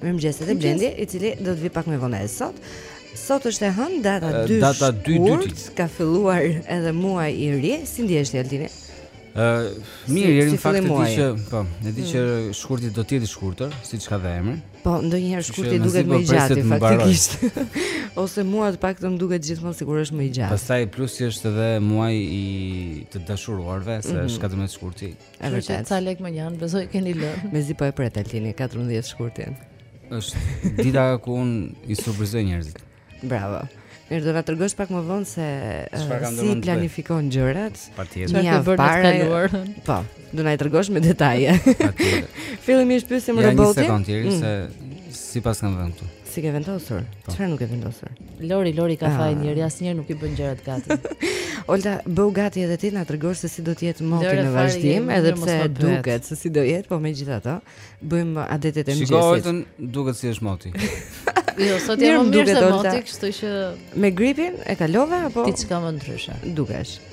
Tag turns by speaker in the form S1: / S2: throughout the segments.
S1: Mirëmëngjes edhe Blendi, i cili do të vijë pak më vonë sot. Sot është e hënë data 2.
S2: Data 2
S1: e
S2: të dytit.
S1: Ka filluar edhe muaji i ri, si ndihesh ti Altini?
S2: Ë,
S1: uh,
S2: mirë, Jeri në fakt e di që, po, e di që mm. shkurti do të jetë i shkurtër, siç ka dhe emrin.
S1: Po, ndonjëherë shkurti duket më i gjatë faktikisht. Ose mua të paktën duket gjithmonë sikur është më i gjatë.
S2: Pastaj plus që është edhe muaji i të dashuruarve, se
S1: mm -hmm.
S2: është 14 shkurti.
S1: E vërtetë.
S3: Ca lekë mënjanë, besoj keni lënë.
S1: Mezi po e pret Altini 14 shkurtin.
S2: Është dita ku unë i surprizoj njerëzit.
S1: Bravo. Mirë, do na tregosh pak më vonë se uh, si
S2: i
S1: planifikon gjërat.
S2: Patjetër.
S3: Çfarë ke bërë për
S1: ta
S3: kaluar?
S1: Po, do na i tregosh me detaje.
S2: Patjetër.
S1: Fillimisht pyesim
S2: ja,
S1: robotin.
S2: Ja, një sekondë,
S1: mm.
S2: se s'i paskam vënë këtu.
S1: S'i ke vendosur?
S2: Po.
S1: Çfarë nuk ke vendosur?
S3: Lori, Lori ka
S1: ah.
S3: fajin Jeri, asnjëherë nuk i bën gjërat gati.
S1: Olta, bëu gati edhe ti na tregosh se si do të jetë moti në vazhdim, edhe pse duket se si do jetë, po megjithatë, bëjmë adetet e mëngjesit.
S2: Shikoj Oltën, duket si është moti.
S3: Jo, sot jam
S1: më
S3: mirë se moti, kështu që
S1: me gripin e kalove apo
S3: je më ndryshe.
S1: Dukesh.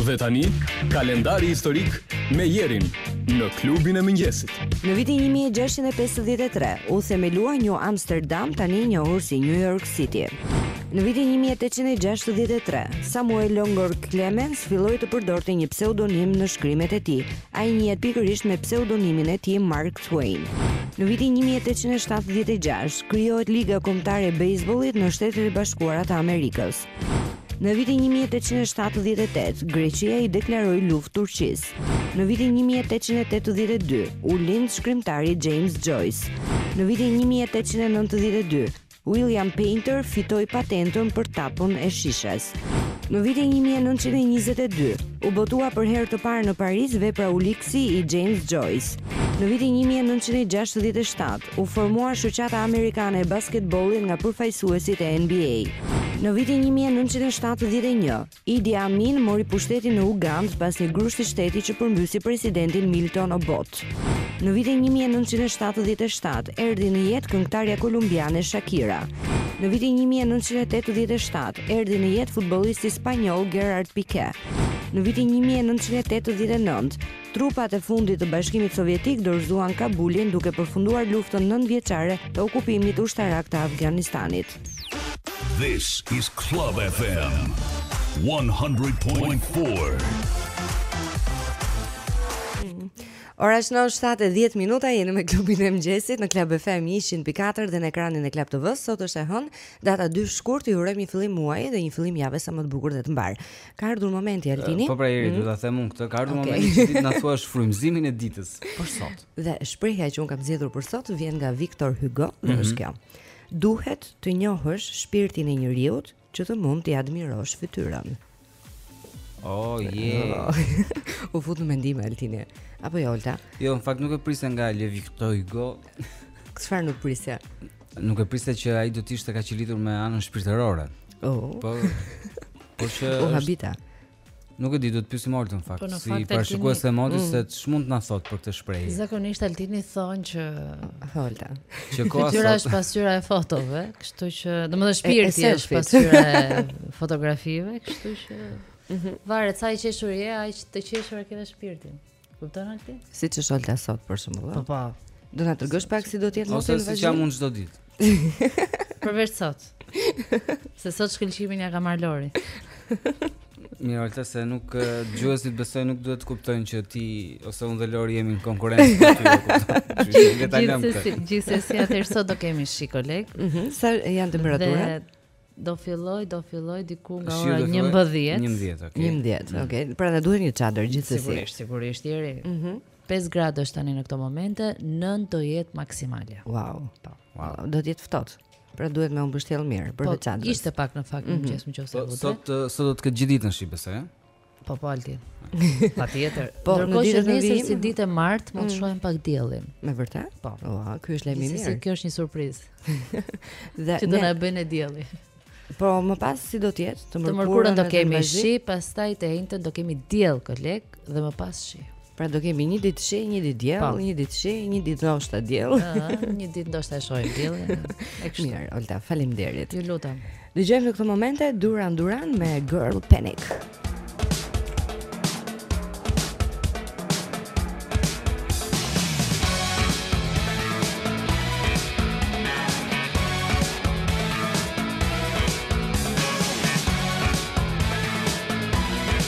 S4: Dhe
S5: tani, kalendari historik me Jerin në klubin e mëngjesit.
S1: Në vitin 1653 u themelua New Amsterdam, tani i njohur si New York City. Në vitin 1863, Samuel Langhorne Clemens filloi të përdorte një pseudonim në shkrimet e tij. Ai njihet pikërisht me pseudonimin e tij Mark Twain. Në vitin 1876 krijohet Liga Kombëtare e Bejsbollit në Shtetet e Bashkuara të Amerikës. Në vitin 1878, Greqia i deklaroi luftë Turqisë. Në vitin 1882, u lind shkrimtari James Joyce. Në vitin 1892, William Painter fitoi patentën për tapën e shishes. Në vitin 1922, u botua për herë të parë në Paris vepra Uliksi i James Joyce. Në vitin 1967, U formua Shoqata Amerikane e Basketbollit nga përfaqësuesit e NBA. Në vitin 1971, Idi Amin mori pushtetin në Ugandë pas një grushti shteti që përmbysi presidentin Milton Obote. Në vitin 1977, erdhi në jetë këngëtarja kolumbiane Shakira. Në vitin 1987, erdhi në jetë futbollisti spanjoll Gerard Piqué. Në vitin 1989, Trupat e fundit të Bashkimit Sovjetik dorëzuan Kabulin duke përfunduar luftën nëntëvjeçare të okupimit ushtarak të Afganistanit.
S6: This is Club FM 100.4.
S1: Ora shënon 7:10 minuta jeni me klubin e mëngjesit në Club FM 100.4 dhe në ekranin e Club TV. Sot është e hënë, data 2 shkurt. Ju urojmë një fillim muaji dhe një fillim jave sa më të bukur dhe të mbarë. Ka ardhur momenti Altini.
S2: Po pra Eri, do ta them unë këtë. Ka ardhur
S1: okay.
S2: momenti që ti të na thuash frymëzimin e ditës për sot.
S1: Dhe shprehja që unë kam zgjedhur për sot vjen nga Victor Hugo, mm
S2: -hmm.
S1: është kjo. Duhet të njohësh shpirtin e njeriu që të mund t'i admirosh fytyrën.
S2: Oh, yeah.
S1: U fut në mendime Altini. Apo jo, Olta?
S2: Jo, në fakt nuk e prisja nga Le Victor Hugo.
S1: Çfarë nuk prisja?
S2: Nuk e prisja që ai do të ishte kaq i lidhur me anën shpirtërore.
S1: Oh.
S2: Po. Por që
S1: u habita.
S2: Nuk e di, do të pyesim Oltën në fakt,
S3: po
S2: si parashikuese e motit
S1: mm.
S2: se ç'mund të na thotë për këtë shprehje.
S3: Zakonisht Altini thonë që
S1: Olta.
S2: Që
S3: fytyra është pasqyra e fotove, kështu që, domethënë shpirti
S1: e, e
S3: është pasqyra e fotografive, kështu që
S1: mhm.
S3: varet sa i qeshur je, aq të qeshur e ke dhe shpirtin. Kupton Altin?
S1: Siç është Olta sot për shembull?
S3: Po
S1: po.
S3: Po.
S1: Do na tregosh pak si do të jetë moti në vazhdim?
S2: Ose siç jam unë çdo ditë.
S3: Përveç sot. Se sot shkëlqimin ia ka marrë Lori.
S2: Mirë, Olta se dëgjuesit besoj nuk duhet të kuptojnë që ti ose unë dhe Lori jemi në konkurrencë me ty.
S3: Gjithsesi, gjithsesi atëherë sot do kemi shi koleg.
S1: Mhm. Sa janë temperaturat?
S3: Do fillojë, do fillojë diku nga ora 11.
S2: 11, okay.
S1: 11, mm. okay. Pra na duhet një çadër gjithsesi.
S3: Sigurisht, sigurisht Eri.
S1: Mhm.
S3: Mm 5 gradë është tani në këto momente, 9 do jetë maksimale.
S1: Wow. Po. Wow. Do të jetë ftohtë. Pra duhet me u mbështjellë
S3: mirë
S1: përveç çadrës.
S3: Ishte pak në fakt mm
S1: -hmm.
S3: në mëngjes, më qoftë
S2: se.
S3: Po,
S2: sot sot do të ketë gjithë ditën shi besoj.
S3: Po po Altin. Patjetër.
S1: Po në ditën
S3: e
S1: nesërme
S3: si ditë e martë mund të
S1: mm.
S3: shohim pak diellin.
S1: Me të vërtetë?
S3: Po.
S1: Ua, ky është lajm i mirë.
S3: Kjo është një surprizë.
S1: Dhe
S3: që do na e bëjë dielli.
S1: Po më pas si do të jetë? Të mërkurën
S3: do kemi shi, pastaj të enjten do kemi diell koleg dhe më pas shi.
S1: Pra do kemi një ditë shi, një ditë diell,
S3: po.
S1: një ditë shi, një ditë ndoshta diell.
S3: Një ditë ndoshta e shohim diellin.
S1: Mirë, Olta, faleminderit.
S3: Ju lutem.
S1: Dëgjojmë në këto momente Duran Duran me Girl Panic.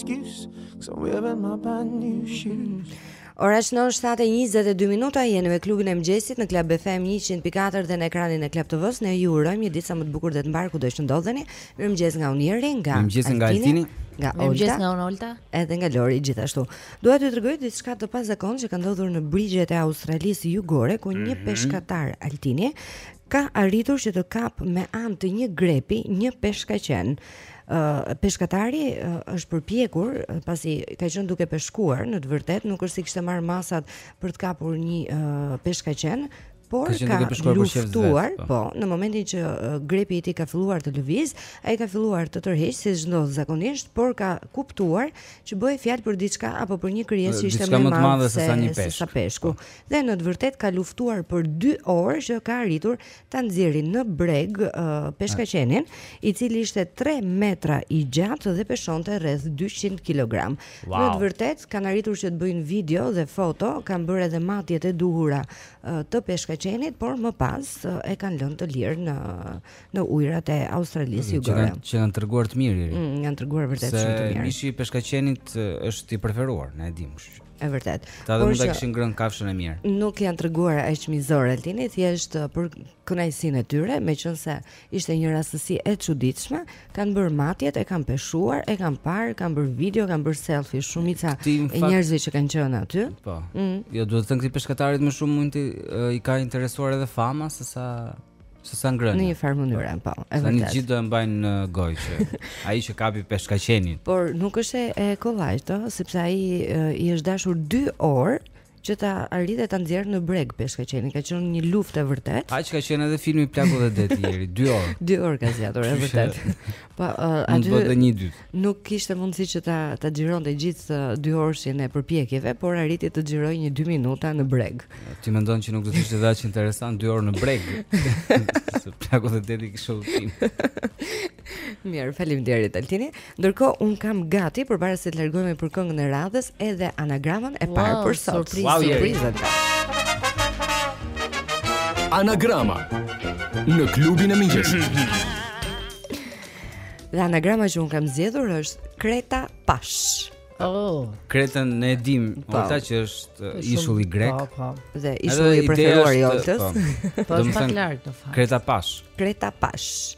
S7: excuse Cause I'm wearing my brand new shoes
S1: Ora është në 7.22 minuta, jeni me klubin e mëngjesit në Club FM 100.4 dhe në ekranin e Club TV-së, ne ju urojmë një ditë sa më të bukur dhe të mbarë kudo që ndodheni, mirëmëngjes nga unë Eri,
S2: mirëmëngjes nga Altini,
S1: nga Olta,
S3: nga Olta,
S1: edhe nga Lori gjithashtu. Dua t'ju tregoj diçka të pazakontë që ka ndodhur në brigjet e Australisë Jugore, ku një
S2: mm -hmm.
S1: peshkatar Altini ka arritur që të kapë me anë të një grepi një peshkaqen. Ë peshkatari është përpjekur pasi ka qenë duke peshkuar, në të vërtetë nuk është se kishte marrë masat për të kapur një peshkaqen, por
S2: ka,
S1: ka luftuar,
S2: po.
S1: po, në momentin që grepi i tij ka filluar të lëviz, ai ka filluar të tërheq siç ndodh zakonisht, por ka kuptuar që bëhej fjalë për diçka apo për një krijesë që ishte më e
S2: madhe se sa një peshk.
S1: Sa peshku. Po. dhe në të vërtetë ka luftuar për 2 orë që ka arritur ta nxjerrin në breg peshkaqenin, i cili ishte 3 metra i gjatë dhe peshonte rreth 200 kilogram.
S2: Wow.
S1: Në të vërtetë kanë arritur që të bëjnë video dhe foto, kanë bërë edhe matjet e duhura të peshkaqenit, por më pas e kanë lënë të lirë në në ujërat e Australisë Jugore.
S2: Qenkan treguar të mirë.
S1: Mm, janë treguar vërtet shumë të mirë.
S2: Se mishi i peshkaqenit është i preferuar, ne e dimë, kështu që.
S1: E vërtet.
S2: Ta dhe mund
S1: të
S2: kishin ngrënë kafshën e mirë.
S1: Nuk janë treguar aq mizor Altini, thjesht uh, për kënaqësinë e tyre, meqense ishte një rastësi e çuditshme, kanë bërë matjet, e kanë peshuar, e kanë parë, kanë bërë video, kanë bërë selfie shumica e njerëzve që kanë qenë aty.
S2: Po.
S1: Mm.
S2: Jo, duhet thënë këtij peshkatarit më shumë mund të uh, i ka interesuar edhe fama se sa Se sa ngrënë.
S1: Në një farë mënyre, po. Edhe
S2: tani gjithë do ta mbajnë në gojë që ai që kapi peshkaqenin.
S1: Por nuk është e kollajt, ëh, sepse ai i është dashur 2 orë
S8: që të arrijë ta nxjerrë në breg peshkaqenin. Ka qenë një luftë e vërtetë.
S2: Aq ka qenë edhe filmi Plaku dhe Deti ieri, 2 orë.
S8: 2 orë ka zgjatur e vërtetë. Po, aty.
S2: Mund të bëhet një i dytë.
S8: Nuk kishte mundësi që ta ta xhironte gjithë dyorëshin e përpjekjeve, por arriti të xhirojë një 2 minuta në breg.
S2: Ti mendon që nuk do të ishte dhe aq interesant 2 orë në breg? Se plaku dhe deti kishte udhëtim.
S8: Mirë, faleminderit Altini. Ndërkohë un kam gati përpara se të largohemi për këngën e radhës edhe anagramën e parë
S3: wow,
S8: për sot.
S5: Wow,
S8: surprizë.
S5: Anagrama në klubin e mëngjesit.
S8: Dhe anagrama që un kam zgjedhur është Kreta Pash.
S3: Oh.
S2: Kretën ne e dim,
S8: po.
S2: ata që është po,
S3: uh,
S2: ishulli grek.
S3: Po, po.
S8: Dhe ishulli i preferuar i Oltës.
S2: Po,
S3: po është pak larg në fakt.
S2: Kreta Pash.
S8: Kreta Pash.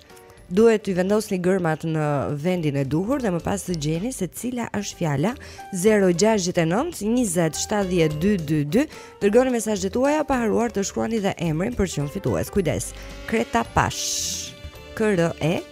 S8: Duhet t'i vendosni gërmat në vendin e duhur dhe më pas të gjeni se cila është fjala 069 20 70 222. Dërgoni mesazhet tuaja pa harruar të shkruani dhe emrin po të jeni fitues. Kujdes. Kreta Pash. K R E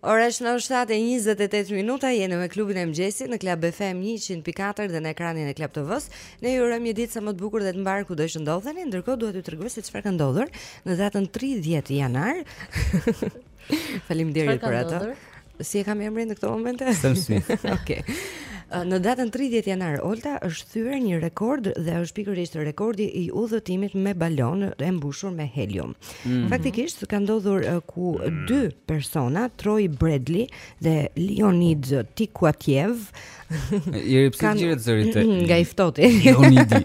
S9: Ora
S1: është në 7:28 minuta, jeni me klubin e mëngjesit në Club FM 100.4 dhe në ekranin e Club TV. Ne ju urojmë një ditë sa më të bukur dhe të mbarë kudo që ndodheni. Ndërkohë dua t'ju tregoj se çfarë ka ndodhur në datën 30 janar. Faleminderit për
S3: atë.
S1: Si e kam emrin në këto momente?
S2: Sam Smith.
S1: Okej. Në datën 30 janar Olta është thyer një rekord dhe është pikërisht rekordi i udhëtimit me balonë e mbushur me helium.
S2: Mm.
S1: Faktikisht ka ndodhur uh, ku mm. dy persona, Troy Bradley dhe Leonid Tikuatiev,
S2: dhe pse
S1: ka...
S2: ngjiret zëri të mm,
S1: nga i ftohti.
S2: Leonidi.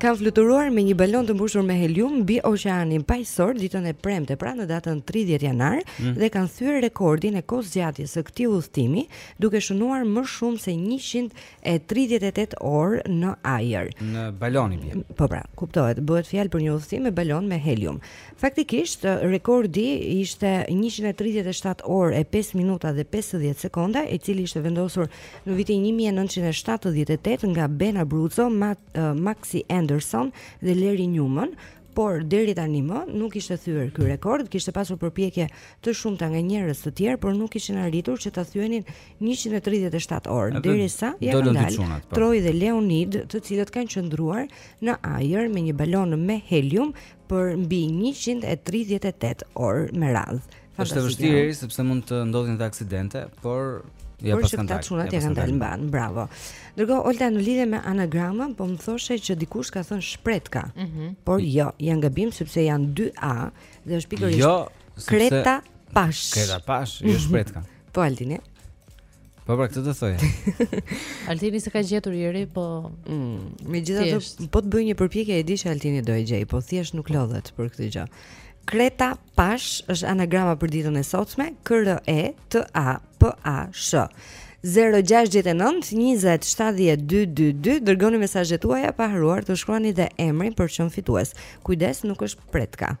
S1: Kanë fluturuar me një balon të mbushur me helium mbi oqeanin paqësor ditën e premte, pra në datën 30 janar
S2: mm.
S1: dhe kanë thyer rekordin e kohëzgjatjes së këtij udhëtimi, duke shënuar më shumë se 100 e 38 orë në ajër.
S2: Në balon i bie.
S1: Po pra, kuptohet, bëhet fjalë për një udhëtim me balon me helium. Faktikisht, rekordi ishte 137 orë e 5 minuta dhe 50 sekonda, i cili ishte vendosur në vitin 1978 nga Ben Abruzzo, Maxi Anderson dhe Larry Newman, por deri tani më nuk ishte thyer ky rekord, kishte pasur përpjekje të shumta nga njerëz të tjerë, por nuk kishin arritur që ta thyenin njëqind e
S2: tridhjetë
S1: e shtatë
S2: orë,
S1: derisa
S2: ia
S1: kanë
S2: dalë po.
S1: Troy dhe Leonid, të cilët kanë qëndruar në ajër me një balon me helium për mbi 138 orë me radhë.
S2: Është e vështirë sepse mund të ndodhin dhe aksidente, por Ja
S1: por që këta çunat
S2: ia
S1: kanë dalë mbanë, bravo. Dëgjo Olta në lidhje me anagramën, po më thoshe që dikush ka thënë shpretka.
S3: Mm -hmm.
S1: Por jo, janë gabim sepse janë 2A dhe është pikërisht
S2: jo, sepse...
S1: Kreta Pash.
S2: Kreta Pash, jo shpretka.
S1: Po Altini.
S2: Po pra këtë do thoja.
S3: Altini s'e ka gjetur njeri, po
S1: mm, megjithatë po të bëjë një përpjekje e di që Altini do e gjejë, po thjesht nuk lodhet për këtë gjë. Kreta Pash është anagrama për ditën e sotme, K R E T A P A SH. 0-6-9-27-12-2 Dërgoni mesazhet tuaja pa harruar të shkruani dhe emrin për të qenë fitues Kujdes nuk është shpretka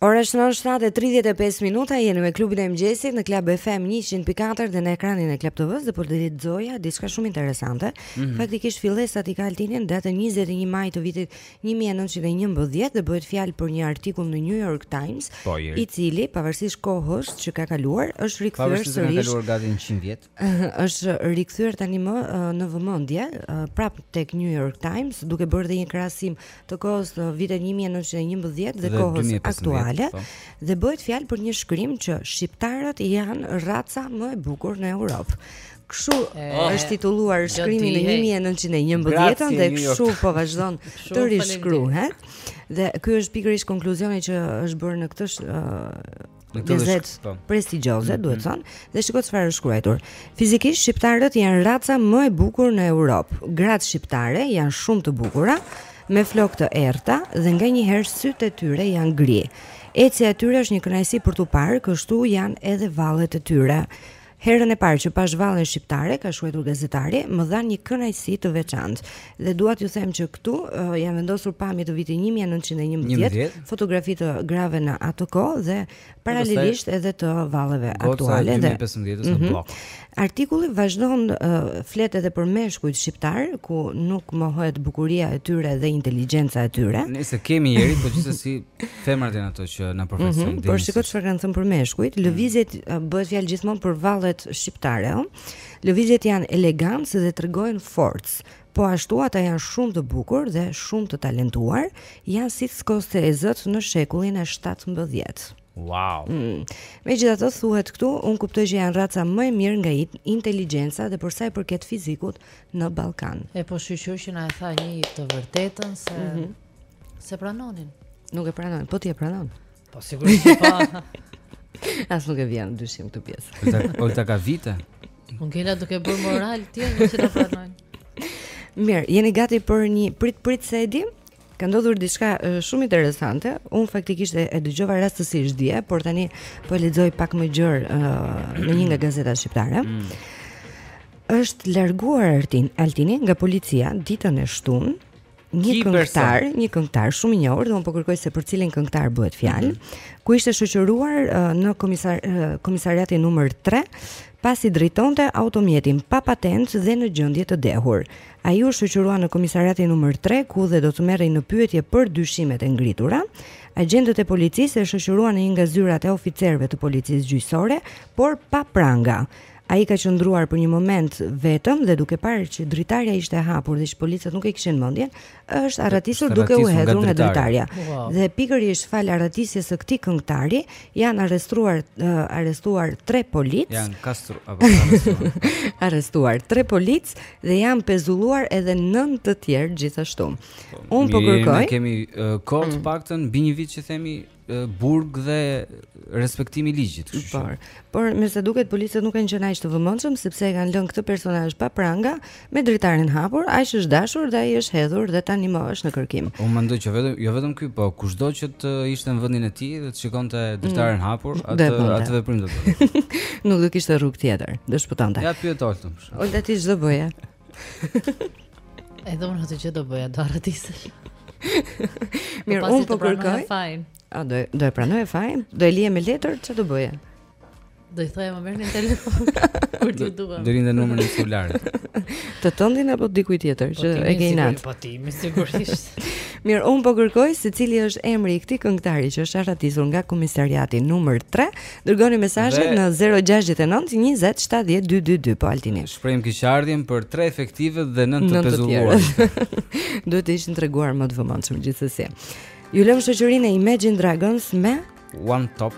S1: Ora shënon 7 e 35 minuta jeni me klubin e mëngjesit në Club FM 100.4 dhe në ekranin e Club TV-s dhe po lexoja diçka shumë interesante.
S2: Mm -hmm.
S1: Faktikisht fillesat i ka, Altin, në datën 21 maj të vitit një mijë e nëntëqind e njëmbëdhjetë dhe bëhet fjalë për një artikull në New York Times,
S2: po,
S1: i cili pavarësisht kohës që ka kaluar, është rikthyer
S2: sërish. Pavarësisht
S1: ka
S2: kaluar gati 100 vjet.
S1: Është rikthyer tani më në vëmendje prap tek New York Times, duke bërë dhe një krahasim të kohës në vitet 1911 dhe,
S2: dhe
S1: kohës aktuale
S2: po.
S1: dhe bëhet fjalë për një shkrim që shqiptarët janë raca më e bukur në Europë. Kështu është titulluar shkrimi në 1911 dhe kështu po vazhdon të rishkruhet. Dhe ky është pikërisht konkluzioni që është bërë në këtë
S2: në këtë
S1: gazetë
S2: po.
S1: prestigjioze,
S2: mm,
S1: duhet mm. thënë, dhe shikoni çfarë është shkruar. Fizikisht shqiptarët janë raca më e bukur në Europë. Gratë shqiptare janë shumë të bukura, me flokë të errta dhe nganjëherë sytë e tyre janë gri. Ecja e tyre është një kënaqësi për t'u parë, kështu janë edhe vallet e tyre. Herën e parë që pashë vallen shqiptare, ka shkruar gazetari, më dha një kënaqësi të veçantë. Dhe dua t'ju them që këtu uh, janë vendosur pamje të vitit 1911, fotografi të grave në atë kohë dhe paralelisht edhe të valleve aktuale dhe
S2: 2015 në
S1: mhm.
S2: blok.
S1: Artikulli vazhdon uh, flet edhe për meshkujt shqiptarë ku nuk mohohet bukuria e tyre dhe inteligjenca e tyre.
S2: Nëse kemi njerëz, po gjithsesi Femrat janë ato që na përfaqësojnë.
S1: Mm -hmm, por shikoni çfarë kanë thënë për meshkujt, mhm. lëvizjet mm -hmm. bëhet fjalë gjithmonë për vallet shqiptare, ëh. Lëvizjet janë elegancë dhe tregojnë forcë. Po ashtu ata janë shumë të bukur dhe shumë të talentuar, janë si skocezët në shekullin e 17.
S2: Wow.
S1: Mm. Megjithatë thuhet këtu, unë kuptoj që janë raca më e mirë nga inteligjenca dhe për sa i përket fizikut në Ballkan.
S3: E po shyqyr që na e tha një të vërtetën se
S1: mm -hmm.
S3: S'e pranonin.
S1: Nuk e pranon, po ti e pranon.
S3: Po sigurisht që po.
S1: As nuk e vë në dyshim këtë pjesë.
S2: Olta, Olta ka vite.
S3: Unë kela duke bërë moral tjerë në që të pranojnë.
S1: Mirë, jeni gati për një prit prit se e ka ndodhur diçka shumë interesante. Unë faktikisht e, e dëgjova rastësisht dje, por tani po e lexoj pak më gjerë uh, në një nga gazetat shqiptare. Mm. Është larguar Artin Altini nga policia ditën e shtunë një këngëtar, një këngëtar shumë i njohur, dhe unë po kërkoj se për cilin këngëtar bëhet fjalë, mm -hmm. ku ishte shoqëruar uh, në komisar uh, komisariatin numër 3, pasi drejtonte automjetin pa patentë dhe në gjendje të dehur. Ai u shoqërua në komisariatin numër 3, ku dhe do të merrej në pyetje për dyshimet e ngritura. Agjentët e policisë e shoqëruan në një nga zyrat e oficerëve të policisë gjyqësore, por pa pranga. Ai ka qëndruar për një moment vetëm dhe duke parë që dritarja ishte e hapur dhe që policët nuk e kishin mendjen, është arratisur duke u hedhur nga
S2: dritarja.
S3: Wow.
S1: Dhe pikërisht falë arratisjes së këtij këngëtari janë arrestuar uh, arrestuar tre policë.
S2: Janë kastru apo arrestuar.
S1: arrestuar tre policë dhe janë pezulluar edhe nëntë të tjerë gjithashtu. Po, unë po kërkoj.
S2: Ne kemi uh, kohë të mm. paktën mbi një vit që themi burg dhe respektimi i ligjit, kështu që.
S1: Por, por me sa duket policët nuk kanë qenë aq të vëmendshëm sepse e kanë lënë këtë personazh pa pranga me dritaren hapur, aq është dashur dhe ai është hedhur dhe tanimë është në kërkim.
S2: Unë mendoj që vetëm jo vetëm ky, po kushdo që të ishte në vendin e tij dhe të shikonte
S1: mm. dritaren hapur,
S2: atë atë veprim do të bënte.
S1: nuk do kishte rrugë tjetër, do shpëtonte.
S2: Ja pyete Oltën.
S1: Olta ti ç'do bëje?
S3: Edhe unë atë do bëja, do arratisesha.
S1: Mirë,
S3: po
S1: unë po kërkoj. A do do e pranoje fajin? Do e lije me letër çfarë do bëje?
S3: Do i thoja më merrni në telefon kur ti dua.
S2: Do lije numrin e celularit.
S1: Të tëndin apo të dikujt tjetër
S3: po
S1: që e ke inat.
S3: Po ti, me sigurisht.
S1: Mirë, unë po kërkoj se cili është emri i këtij këngëtari që është arratisur nga komisariati numër 3 Dërgoni mesazhet në 069 20 70 222 po Altini.
S2: Shprehim keqardhjen për tre efektivët dhe nëntë të pezulluar.
S1: Duhet të ishin treguar më të vëmendshëm gjithsesi. Ju lëmë në shoqërinë e Imagine Dragons me
S10: On Top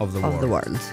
S10: of the World. Of the world.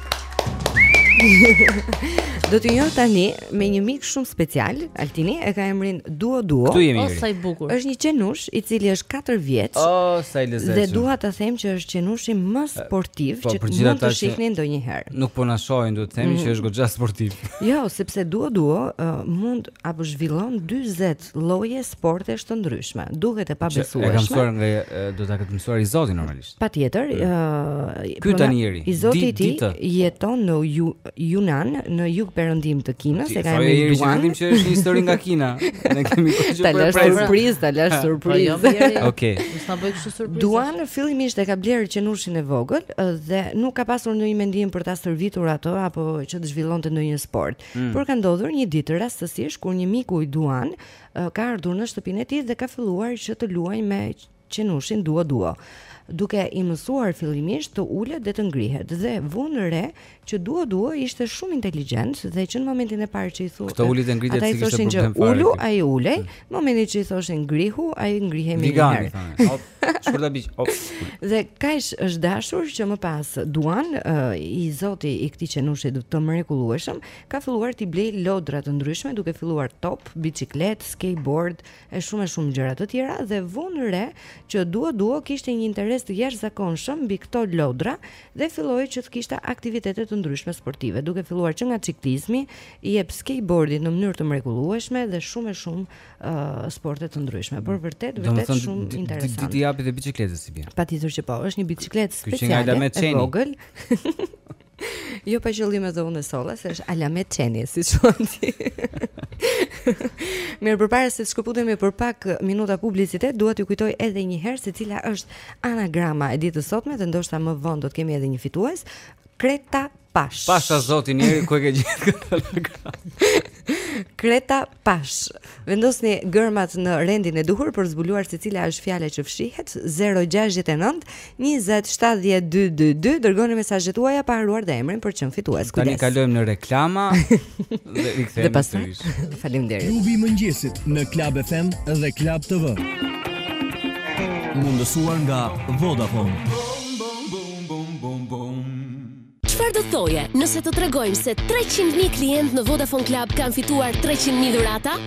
S1: Do t'ju njoh tani me një mik shumë special, Altini e ka emrin Duo Duo.
S2: O
S3: sa i bukur.
S1: Është një qenush i cili është 4 vjeç.
S2: O sa i lezetshëm.
S1: Dhe dua ta them që është qenushi më sportiv
S2: po,
S1: që mund të shihni ndonjëherë.
S2: Nuk po na shohin, duhet të themi
S1: mm.
S2: që është goxha sportiv.
S1: Jo, sepse Duo Duo uh, mund apo zhvillon 40 lloje sportesh të ndryshme. Duket e
S2: pabesueshme. E ka mësuar nga do ta ketë mësuar i zoti normalisht.
S1: Patjetër, ë mm.
S2: ky tani iri.
S1: I zoti i tij jeton në Yunnan, në jug perëndim të Kinës, e ka emrin Duan.
S2: Sa mirë që është një histori nga Kina. Ne kemi kohë që për
S1: surprizë, ta lësh
S2: po,
S1: surprizë.
S3: Jo,
S2: Okej.
S3: Mos ta bëj kështu surprizë.
S1: Duan fillimisht e ka blerë qenushin e vogël dhe nuk ka pasur ndonjë mendim për ta stërvitur atë apo që të zhvillonte ndonjë sport.
S2: Mm.
S1: Por ka ndodhur një ditë rastësisht kur një mik i Duan ka ardhur në shtëpinë e tij dhe ka filluar që të luajë me qenushin duo duo, duke i mësuar fillimisht të ulet dhe të ngrihet dhe vunë re që duo duo ishte shumë inteligjent dhe që në momentin e parë që i thua
S2: këto uljet dhe ngritjet
S1: ata i thoshin që ulu ai ulej, në momentin që i thoshin ngrihu ai ngrihej
S2: menjëherë. Shkurta biç.
S1: Dhe kaq është dashur që më pas Duan uh, i zoti i këtij qenushi të mrekullueshëm ka filluar t'i blej lodra të ndryshme duke filluar top, biçikletë, skateboard, e shumë e shumë gjëra të tjera dhe vunë re që Duo Duo kishte një interes të jashtëzakonshëm mbi këto lodra dhe filloi që të kishte aktivitete të ndryshme sportive, duke filluar që nga ciklizmi, i jep skateboardit në mënyrë të mrekullueshme dhe shumë e shumë uh, sporte të ndryshme, por vërtet vërtet
S2: thënë,
S1: shumë
S2: ti-
S1: interesant.
S2: Ti t'i japë dhe biçikletës si bie.
S1: Patjetër që po, është një biçikletë
S2: Ky që nga
S1: speciale
S2: alamet qeni.
S1: vogël. Jo pa qëllim edhe unë e solla se është alamet qeni, si thon ti. Mirë, përpara se të shkëputemi për pak minuta publicitet, dua t'ju kujtoj edhe një herë se cila është anagrama e ditës së sotme dhe ndoshta më vonë do të kemi edhe një fitues. Kreta Pash.
S2: Pasha zoti njeri ku e ke gjetë këtë anagram.
S1: Kreta Pash. Vendosni gërmat në rendin e duhur për të zbuluar se cila është fjala që fshihet. 069 20 70 222 dërgoni mesazhet tuaja pa harruar dhe emrin për të qenë fitues. Kujdes.
S2: Tani kalojmë në reklama dhe i kthehemi.
S1: Dhe pastaj. Faleminderit.
S11: Klubi i mëngjesit në Club FM dhe Club TV. Mundësuar nga Vodafone.
S12: Çfarë do të thoje nëse të tregojmë se 300.000 klientë në Vodafone Club kanë fituar 300.000 dhurata?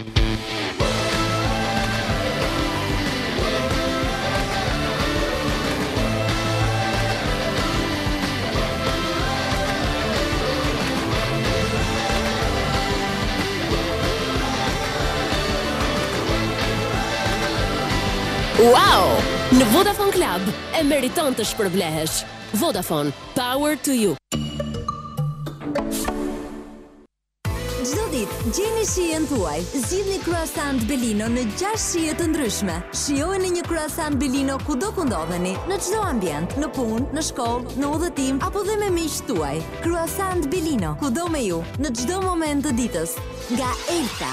S12: Wow! Në Vodafone Club e meriton të shpërblehesh. Vodafone, Power to you.
S13: Çdo ditë gjeni shijen tuaj. Zgjidhni Croissant Belino në gjashtë shije të ndryshme. Shijojeni një Croissant Belino kudo ku ndodheni, në çdo ambient, në punë, në shkollë, në udhëtim apo dhe me miqtë tuaj. Croissant Belino, kudo me ju, në çdo moment të ditës. Nga Elta.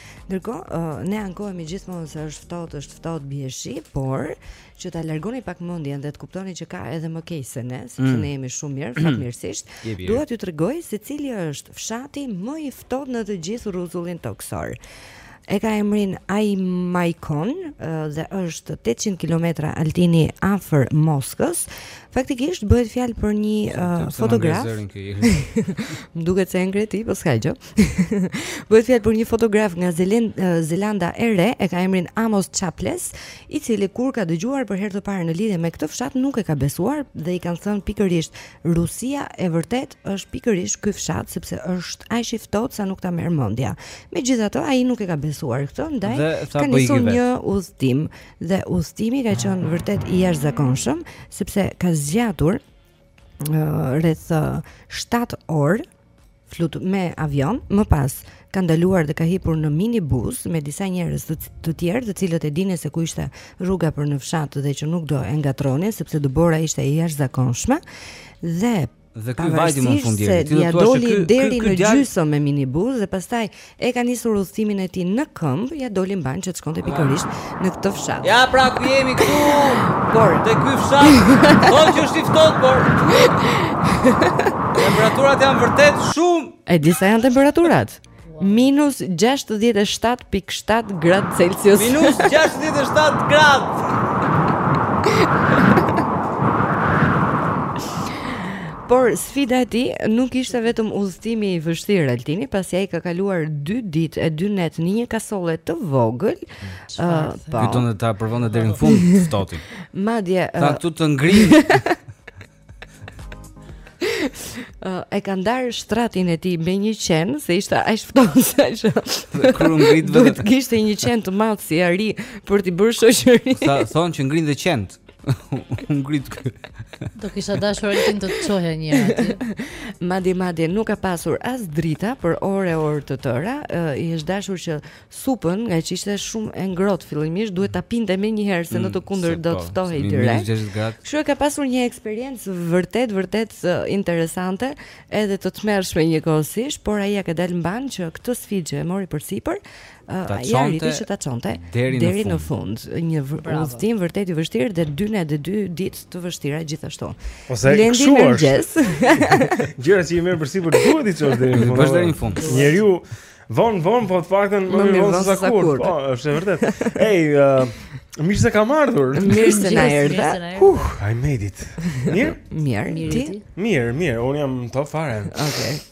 S1: Ndërkohë, uh, ne ankohemi gjithmonë se është ftohtë, është ftohtë bie shi, por që ta largoni pak mendjen dhe të kuptoni që ka edhe më keq se ne, sepse
S2: mm.
S1: ne jemi shumë mirë, mm.
S2: fatmirësisht.
S1: Dua t'ju tregoj se cili është fshati më i ftohtë në të gjithë rruzullin tokësor. E ka emrin Ai Maikon uh, dhe është 800 kilometra aty afër Moskës. Faktikisht bëhet fjalë për një
S2: uh,
S1: fotograf. Më duket se e ngre ti, po s'ka gjë. Bëhet fjalë për një fotograf nga Zelen, Zelanda e Re, e ka emrin Amos Chaples, i cili kur ka dëgjuar për herë të parë në lidhje me këtë fshat nuk e ka besuar dhe i kanë thënë pikërisht Rusia e vërtetë është pikërisht ky fshat sepse është aq i ftohtë sa nuk ta merr mendja. Megjithatë ai nuk e ka besuar këtë, ndaj ka
S2: po
S1: nisur një udhtim dhe udhtimi ka qenë vërtet i jashtëzakonshëm sepse ka zgjatur rreth 7 orë flut me avion, më pas ka ndaluar dhe ka hipur në minibus me disa njerëz të, të tjerë, të cilët e dinin se ku ishte rruga për në fshat dhe që nuk do e ngatronin sepse dëbora ishte e jashtëzakonshme dhe
S2: Dhe ky vajti më në fund. Pavarësisht se
S1: ia
S2: doli
S1: deri në gjysmë me minibus dhe pastaj E ka nisur udhëtimin e tij në këmbë, ia doli mbanë që të shkonte pikërisht në këtë fshat.
S2: Ja pra ku jemi këtu.
S1: Por
S2: te ky fshat, thonë që është i ftohtë, por temperaturat janë vërtet shumë.
S1: E di sa janë temperaturat? Minus 67.7 gradë Celsius
S2: Minus 67 gradë
S1: Por sfida e tij nuk ishte vetëm udhëtimi i vështirë Altini, pasi ai ka kaluar 2 ditë e 2 net në një kasolle të vogël. Ëh, uh, po.
S2: Ky donte ta provonte deri në fund të ftohtin.
S1: Madje,
S2: ëh,
S1: uh,
S2: këtu të ngrinë.
S1: uh, e ka ndarë shtratin e tij me një qen, se ishte aq ftohtë
S2: saqë ngrit vetë.
S1: Duhet kishte një qen të madh si ari për t'i bërë shoqëri.
S2: Sa thonë që ngrin dhe qentë. Unë ngrit kë
S3: Do kisha dashur Altin të të çoja një aty
S1: Madje, madje, nuk ka pasur as drita për orë e orë të tëra I është dashur që supën ngaqë ishte shumë e ngrohtë fillimisht Duhet ta pinte menjëherë se në të
S2: mm, kundërt
S1: do të po,
S2: ftohej
S1: direkt Kështu e ka pasur një eksperiencë vërtet, vërtet interesante Edhe të tmerrshme njëkohësisht Por ia ka dalë mbanë që këtë sfidë që e mori përsipër
S2: ta çonte.
S1: Ia arriti që ta çonte
S2: deri, deri
S1: në fund. Një udhëtim vërtet i vështirë dhe dy net dy ditë të vështira gjithashtu.
S8: Ose Lendi
S1: mëngjes.
S8: Gjëra që i merr përsipër duhet i çosh deri në fund.
S2: Bash deri në fund.
S8: Njeriu vonë vonë po të paktën më mirë vonë se kurrë. Po, është e vërtet. Ej, uh, mirë se kam ardhur.
S1: Mirë se na erdhe.
S8: Uh, I made it. Mirë?
S1: Mirë,
S3: mirë.
S8: Mirë, mirë. Unë jam top fare.
S1: Okej.
S2: Okay.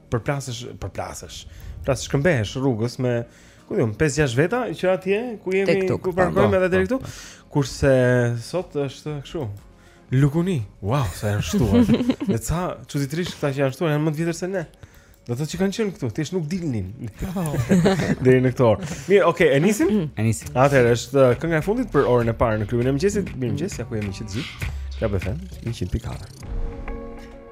S8: përplasësh, përplasësh. Pra të shkëmbehesh rrugës me, ku di unë, 5-6 veta që atje ku jemi
S1: këtu,
S8: ku parkojmë
S2: po,
S8: edhe deri
S2: po,
S8: këtu. Po. Kurse sot është kështu. Lukuni. Wow, sa janë shtuar. Madje çuditërisht këta që janë shtuar janë më të vjetër se ne. Do të thotë që kanë qenë këtu, thjesht nuk dilnin. Oh. Deri në këtë orë. Mirë, okay, e nisim?
S2: E nisim.
S8: Atëherë është uh, kënga e fundit për orën e parë në klubin e mëngjesit. Mirëmëngjes, ja ku jemi që të gjithë.
S14: Ka bëfen, 100 pikave.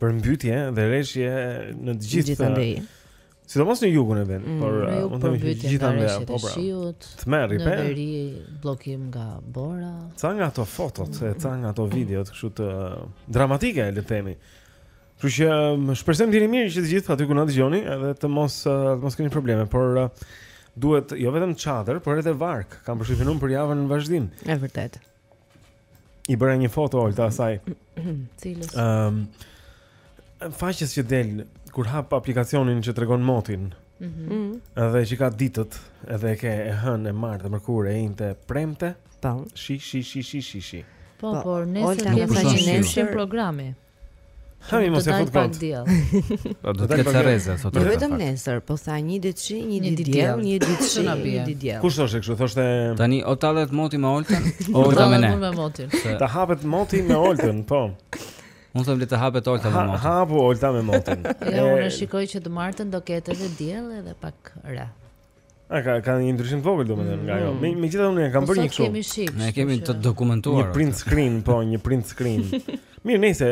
S14: përmbytje dhe reshje në të gjithë
S1: gjithandej.
S14: Sidomos në jugun e vendit,
S3: mm,
S14: por uh, mund
S3: të kemi
S14: gjithandej po pra.
S3: Tmerr
S14: i pe.
S3: Në veri bllokim nga bora.
S14: Ca nga ato fotot, mm. ca nga ato videot kështu të uh, dramatike, le të themi. Kështu që um, më shpresojmë të jeni mirë që të gjithë aty ku na dëgjoni, edhe të mos uh, të mos keni probleme, por duhet jo vetëm çadër, por edhe varkë. Kam përshtypjen unë për javën në vazhdim.
S1: Është vërtet.
S14: I bëra një foto Olta asaj.
S3: Cilës?
S14: Ëm um, faqes që del kur hap aplikacionin që tregon motin.
S3: Mhm. Mm -hmm.
S14: Edhe që ka ditët, edhe e ke e hënë, e martë, mërkurë, e enjte, premte.
S1: Po.
S14: Shi shi shi shi shi shi.
S3: Po,
S1: po,
S3: por nesër kemi në
S1: program.
S3: Ha
S14: mi, mos e fut kont.
S2: Do të ketë rreze sot.
S1: Jo vetëm nesër, po sa një ditë shi, një ditë diell, një ditë shi, një ditë diell.
S14: Kush thoshte kështu? Thoshte
S2: Tani o tallet moti me Oltën, Olta me ne.
S14: Ta hapet moti me Oltën, po.
S2: Unë them le të hapet Olta me motin
S14: Hapu Olta me motin
S3: Ja, unë shikoj që të martën do ketë edhe diell edhe pak re
S14: A ka ka një ndryshim të vogël domethënë nga ajo.
S3: Mm.
S14: Megjithatë unë kam bërë një kështu.
S3: Kemi shik,
S2: ne kemi të dokumentuar.
S14: Një print screen, po, një print screen. Mirë, nëse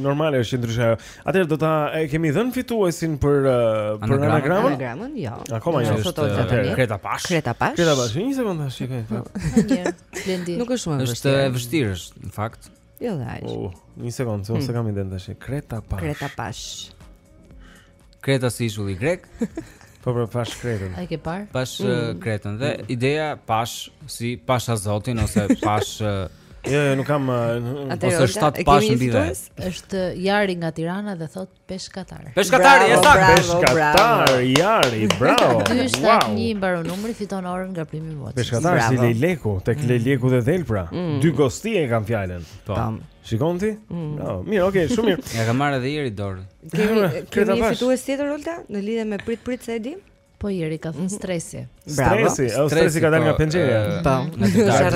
S14: normale është që ndryshon. Atëherë do ta e kemi dhënë fituesin për për
S2: anagramën.
S14: Anagramën,
S1: jo.
S14: Akoma
S1: jo.
S14: Kreta pash.
S1: Kreta pash.
S14: Kreta pash. Një sekondë tash, shikoj. Po.
S3: Mirë, Blendi.
S1: Nuk është shumë e vështirë.
S2: Është e
S1: vështirë
S2: në fakt.
S1: Jo dhe aq.
S14: Oh, një sekondë, unë hmm. s'e kam idenë tash. Kreta pash.
S1: Kreta pash.
S2: Kreta si ishulli grek.
S14: Po pra pash Kretën.
S3: A e ke parë?
S2: Pash
S1: mm.
S2: uh, kretën dhe mm. ideja pash si pasha Zotin ose pash uh,
S14: Jo, jo, nuk kam uh,
S2: ose shtat pash mbi
S1: dhe'.
S3: Është Jari nga Tirana dhe thotë peshkatar.
S1: Peshkatar,
S2: e saktë.
S14: Peshkatar, Jari, bravo.
S3: Dy shtatë një mbaron numri fiton orën nga primi Moçi.
S14: Peshkatar si Lejleku, tek mm. Lejleku dhe Dhelpra.
S1: Mm.
S14: Dy gosti e kanë fjalën.
S2: Po.
S14: Shikon ti?
S1: Mm.
S14: Oh, mirë, okay, shumë mirë.
S2: Ia ka marrë edhe Jari dorën.
S1: Kemi kemi një fitues tjetër Olta në lidhje me prit prit se e di?
S3: Po Jari ka thënë Stresi.
S1: Bravo.
S14: Stresi, Stresi, Stresi ka dalë nga
S2: po, penxherja.
S1: Po.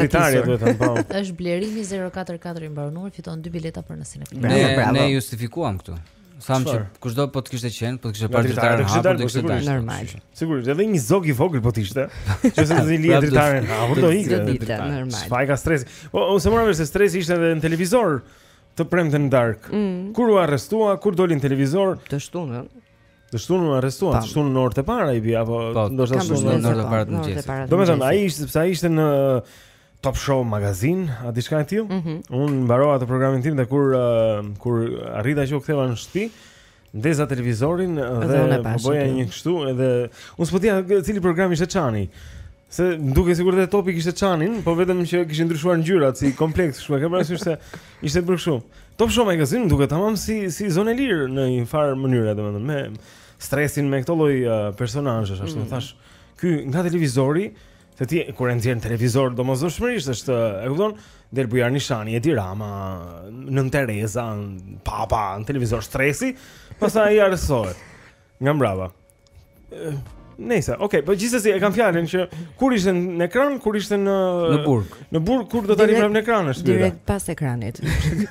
S14: Dritarja duhet të po.
S3: Është Blerimi 044 i mbaron, fiton dy bileta për nasin e
S1: prit.
S2: Ne, ne justifikuam këtu. Thamë që kushdo po të kishte qenë, po të kishte parë
S14: dritaren
S2: hapur, do kishte dalë.
S1: Normal.
S14: Sigurisht, edhe një zog i vogël po të ishte. Qëse do të lije dritaren hapur, do
S1: ikte dritaren. Normal.
S14: Ç'faj ka Stresi. Po unë s'e mora vesh se Stresi ishte edhe në televizor të premten në darkë.
S1: Mm.
S14: Kur u arrestua, kur doli në televizor?
S1: Të shtunën.
S14: Të shtunën u arrestua, të shtunën në orët e para i bie apo
S2: po,
S14: ndoshta
S1: të
S14: shtunën
S2: në orët e para të mëngjesit.
S1: Domethënë
S14: ai ishte sepse ai ishte në Top Show Magazine, a diçka e tillë.
S1: Mm -hmm.
S14: Unë mbarova atë programin tim dhe kur uh, kur arrita që u ktheva në shtëpi, ndeza televizorin dhe po bëja një kështu edhe unë s'po dija cili program ishte Çani. Se m'u duk sikur edhe Topi kishte Çanin, po vetëm që kishin ndryshuar ngjyrat si kompleks, kështu e ke parasysh se ishte bërë kështu. Top Show Magazine më duket tamam si si zonë e lirë në një farë mënyre domethënë me Stresin me këto lloj uh, personazhesh, ashtu
S1: mm.
S14: thash. Ky nga televizori Se ti kur e nxjerr në televizor domosdoshmërisht është, e kupton? Del Bujar Nishani, Edi Rama, Nënë Tereza, Papa, në televizor Stresi, pastaj ai arrestohet. Nga mbrapa. Nëse, okay, po gjithsesi e kam fjalën që kur ishte në ekran, kur ishte në
S2: në burg.
S14: Në burg kur do
S1: ta
S14: rrim në ekran është dyra.
S1: Direkt pas ekranit.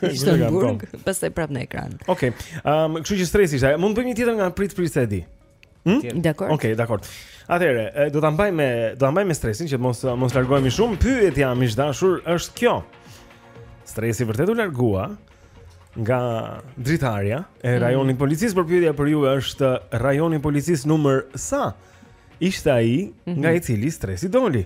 S1: Ishte në burg, pastaj prapë në ekran.
S14: Okay. Ehm, um, kështu që Stresi ishte. Mund të bëjmë një tjetër nga prit prit se e di. Hmm?
S1: Dakor.
S14: Okej, okay, dakor. Atëherë, do ta mbaj me do ta mbaj me stresin që mos mos largohemi shumë. Pyetja Mish, dashur është kjo. Stresi vërtet u largua nga dritarja e
S1: hmm.
S14: rajonit të policisë, por pyetja për ju është rajoni i policisë numër sa? Ishte ai mm -hmm. nga i cili stresi doli.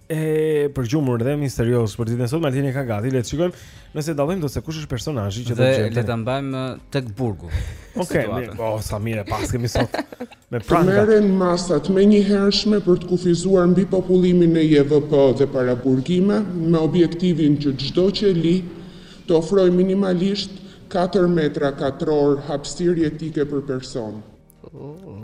S14: E përgjumur dhe misterioze për ditën e sotme, Altini ka gati, le të shikojmë nëse dallojmë dot se kush është personazhi që do të jetë.
S2: Dhe le ta mbajmë uh, tek burgu.
S14: Okej,
S2: okay,
S14: po oh, sa mirë paskemi sot. Me pranga.
S13: Të merren masa të menjëhershme për të kufizuar mbipopullimin e IEVP dhe paraburgime, me objektivin që çdo qeli të ofrojë minimalisht 4 metra katrorë hapësirë jetike për person.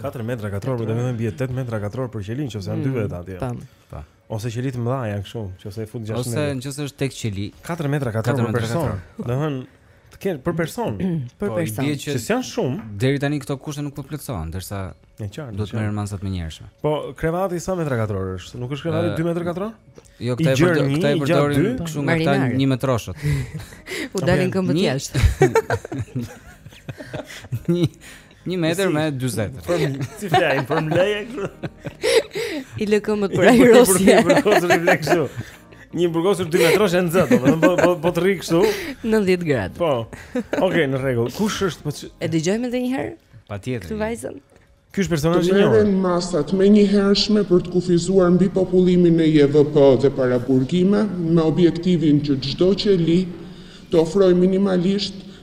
S14: 4 metra katror, por domethënë bie 8 metra katror për qeli nëse janë dy
S1: mm,
S14: vetë atje.
S1: Tam.
S2: Pa.
S14: Ose qeli të mëdha janë kështu, nëse e fut 6 metra.
S2: Ose nëse është teke qelia.
S14: 4 metra katror për person. Domethënë të kenë për person.
S1: Për
S2: po,
S1: person.
S2: Bie që
S14: janë shumë.
S2: Deri tani këto kushte nuk po plotësohen, ndërsa
S14: në qoftë
S2: do të merren masa të menjëhershme.
S14: Po krevati sa metra katror është? Nuk është krevati 2 metra katror?
S2: Jo, këta e
S14: përdorin,
S2: këta e përdorin kështu nga këta 1 metroshët.
S1: U dalin këmbët jashtë.
S2: Një Një metër me 40.
S14: Për si flajm, për mlejë kështu.
S1: I lë këmbët për ajrosje.
S14: Për kozën e flajm kështu. Një burgosur 2 metrosh e nxë, domethënë po po po të rri kështu.
S1: 90 gradë.
S14: Po. Okej, okay, në rregull. Kush është po
S1: E dëgjojmë edhe një herë?
S2: Patjetër.
S1: Këtë vajzën.
S14: Ky është personazhi i njohur.
S13: Të masa të menjëhershme për të kufizuar mbipopullimin e IEVP dhe paraburgime me objektivin që çdo qeli të ofrojë minimalisht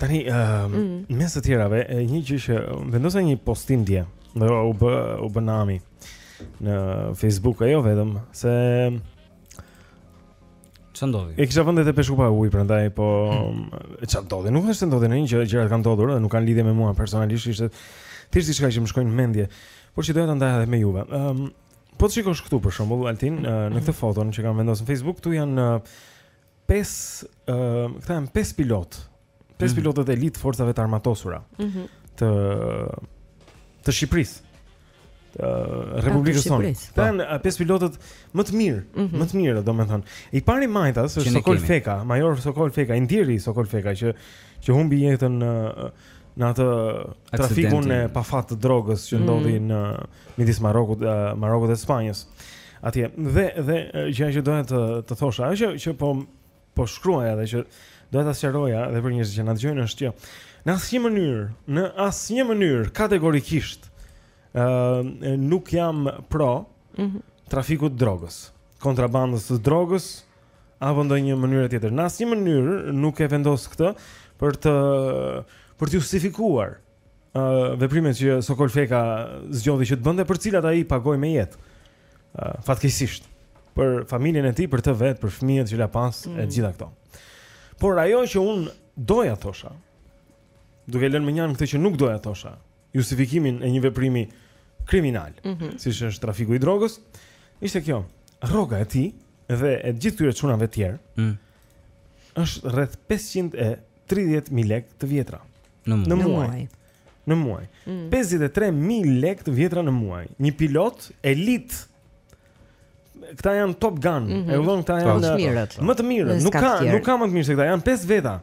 S14: Tani, ë, uh,
S1: mm.
S14: mes të tjerave, një gjë që vendosa një postim dje, dhe u bë u bë nami në Facebook e jo vetëm. Se
S2: ç'a ndodhi.
S14: E kisha mendjen te Peshku pa ujë, prandaj po hmm. ç'a ndodhi. Nuk është se ndodhi ndonjë gjë, gjërat kanë ndodhur dhe nuk kanë lidhje me mua personalisht, ishte thjesht diçka që më shkoi në mendje. Por që doja ta ndaja edhe me juve. Ëm, ehm, um, po të shikosh këtu për shembull Altin, uh, në këtë foton që kam vendosur në Facebook, këtu janë uh, 5 ë këta janë 5 pilotë. 5
S2: mm.
S14: pilotët elitë të forcave të armatosura.
S1: Mm -hmm.
S14: Të të Shqipërisë. Të Republikës
S1: sonë.
S14: Këta janë 5 po. pilotët më të mirë,
S1: mm -hmm.
S14: më të mirë, domethënë. I pari majtas është Sokol Feka, major Sokol Feka, i ndjeri Sokol Feka që që humbi jetën uh, në atë trafikun e pafat të drogës që
S1: mm.
S14: ndodhi mm. në midis Marokut, uh, Marokut dhe Spanjës. Atje dhe dhe gjëja që doja të të thosha, ajo që që po po shkruaja edhe që doja ta sqaroja edhe për njerëzit që na dëgjojnë është që në asnjë mënyrë, në asnjë mënyrë kategorikisht ë uh, nuk jam pro
S1: mm -hmm.
S14: trafikut të drogës, kontrabandës së drogës, apo ndonjë mënyrë tjetër. Në asnjë mënyrë nuk e vendos këtë për të për të justifikuar ë uh, veprimet që Sokol Feka zgjodhi që të bënte për të cilat ai pagoi me jetë. ë uh, fatkeqësisht për familjen e tij, për të vetë, për fëmijët që la pas mm. e
S1: të
S14: gjitha këto. Por ajo që unë doja thosha, duke lënë mënjanë këtë që nuk doja thosha, justifikimin e një veprimi kriminal,
S1: mm -hmm.
S14: siç është trafiku i drogës, ishte kjo. Rroga e tij dhe e gjithë këtyre çunave të tjerë
S2: mm.
S14: është rreth 530.000 lekë të vjetra
S2: në muaj.
S14: Në muaj. Në muaj.
S1: Mm.
S14: 530.000 lekë të vjetra në muaj. Një pilot elit këta janë Top Gun.
S1: Mm -hmm.
S14: E kupton këta janë
S1: më të mirët.
S14: Nuk ka, nuk ka më të mirë se këta, janë pesë veta.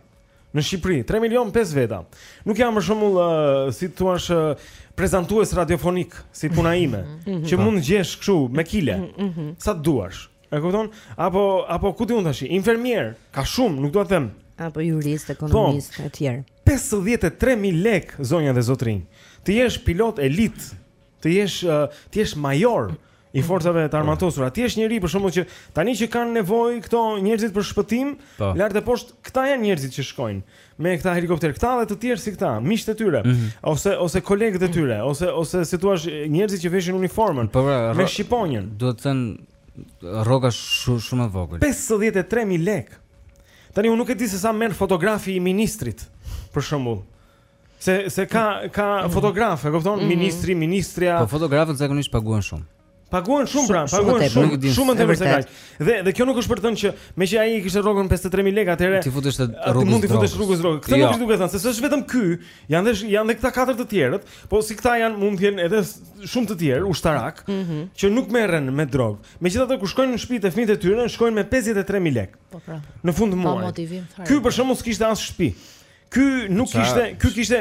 S14: Në Shqipëri, 3 milion 5 veta. Nuk janë për shembull, uh, si thua, uh, prezantues radiofonik si puna ime,
S1: mhm.
S14: që mund të gjesh kështu me kile.
S1: Mhm, mhm.
S14: Sa të duash. E kupton? Apo apo ku di unë tashi? Infermier, ka shumë, nuk dua të them.
S1: Apo jurist, po, ekonomist etj.
S14: 53000 lek zonja dhe zotërinj. Të jesh pilot elit Të jesh të jesh major i mm. forcave të armatosura. Të jesh njeri për shembull që tani që kanë nevojë këto njerëzit për shpëtim,
S2: po.
S14: lart e poshtë, këta janë njerëzit që shkojnë me këta helikopterë, këta dhe të tjerë si këta, miqtë e tyre,
S2: mm -hmm.
S14: ose ose kolegët e mm. tyre, ose ose si thua njerëzit që veshin uniformën,
S2: po, pra,
S14: me shqiponjën.
S2: Domethënë rroga shumë shumë e vogël.
S14: 53000 lekë. Tani unë nuk e di se sa merr fotografi i ministrit, për shembull. Se se ka ka mm. fotografë, e kupton?
S1: Mm.
S14: Ministri, ministrja.
S2: Po fotografët zakonisht paguhen shumë.
S14: Paguhen shumë pra, paguhen shumë, shumë më tepër se kaq. Dhe dhe kjo nuk është për të thënë që meqë ai kishte rrogën 53000 lekë atëherë.
S2: T'i futesh drogës.
S14: Ti mund t'i futesh
S2: drogës
S14: drogë. Këtë
S2: jo.
S14: nuk jam duke thënë se s'është vetëm ky, janë dhe janë dhe këta katër të tjerët, po si këta janë mund të jenë edhe shumë të tjerë ushtarakë
S1: mm -hmm.
S14: që nuk merren me drogë. Megjithatë kur shkojnë në shtëpi te fëmijët e tyre, shkojnë me 53000 lekë.
S3: Po pra.
S14: Në fund të muajit. Ky për shembull s'kishte as shtëpi. Ky nuk kishte, ky kishte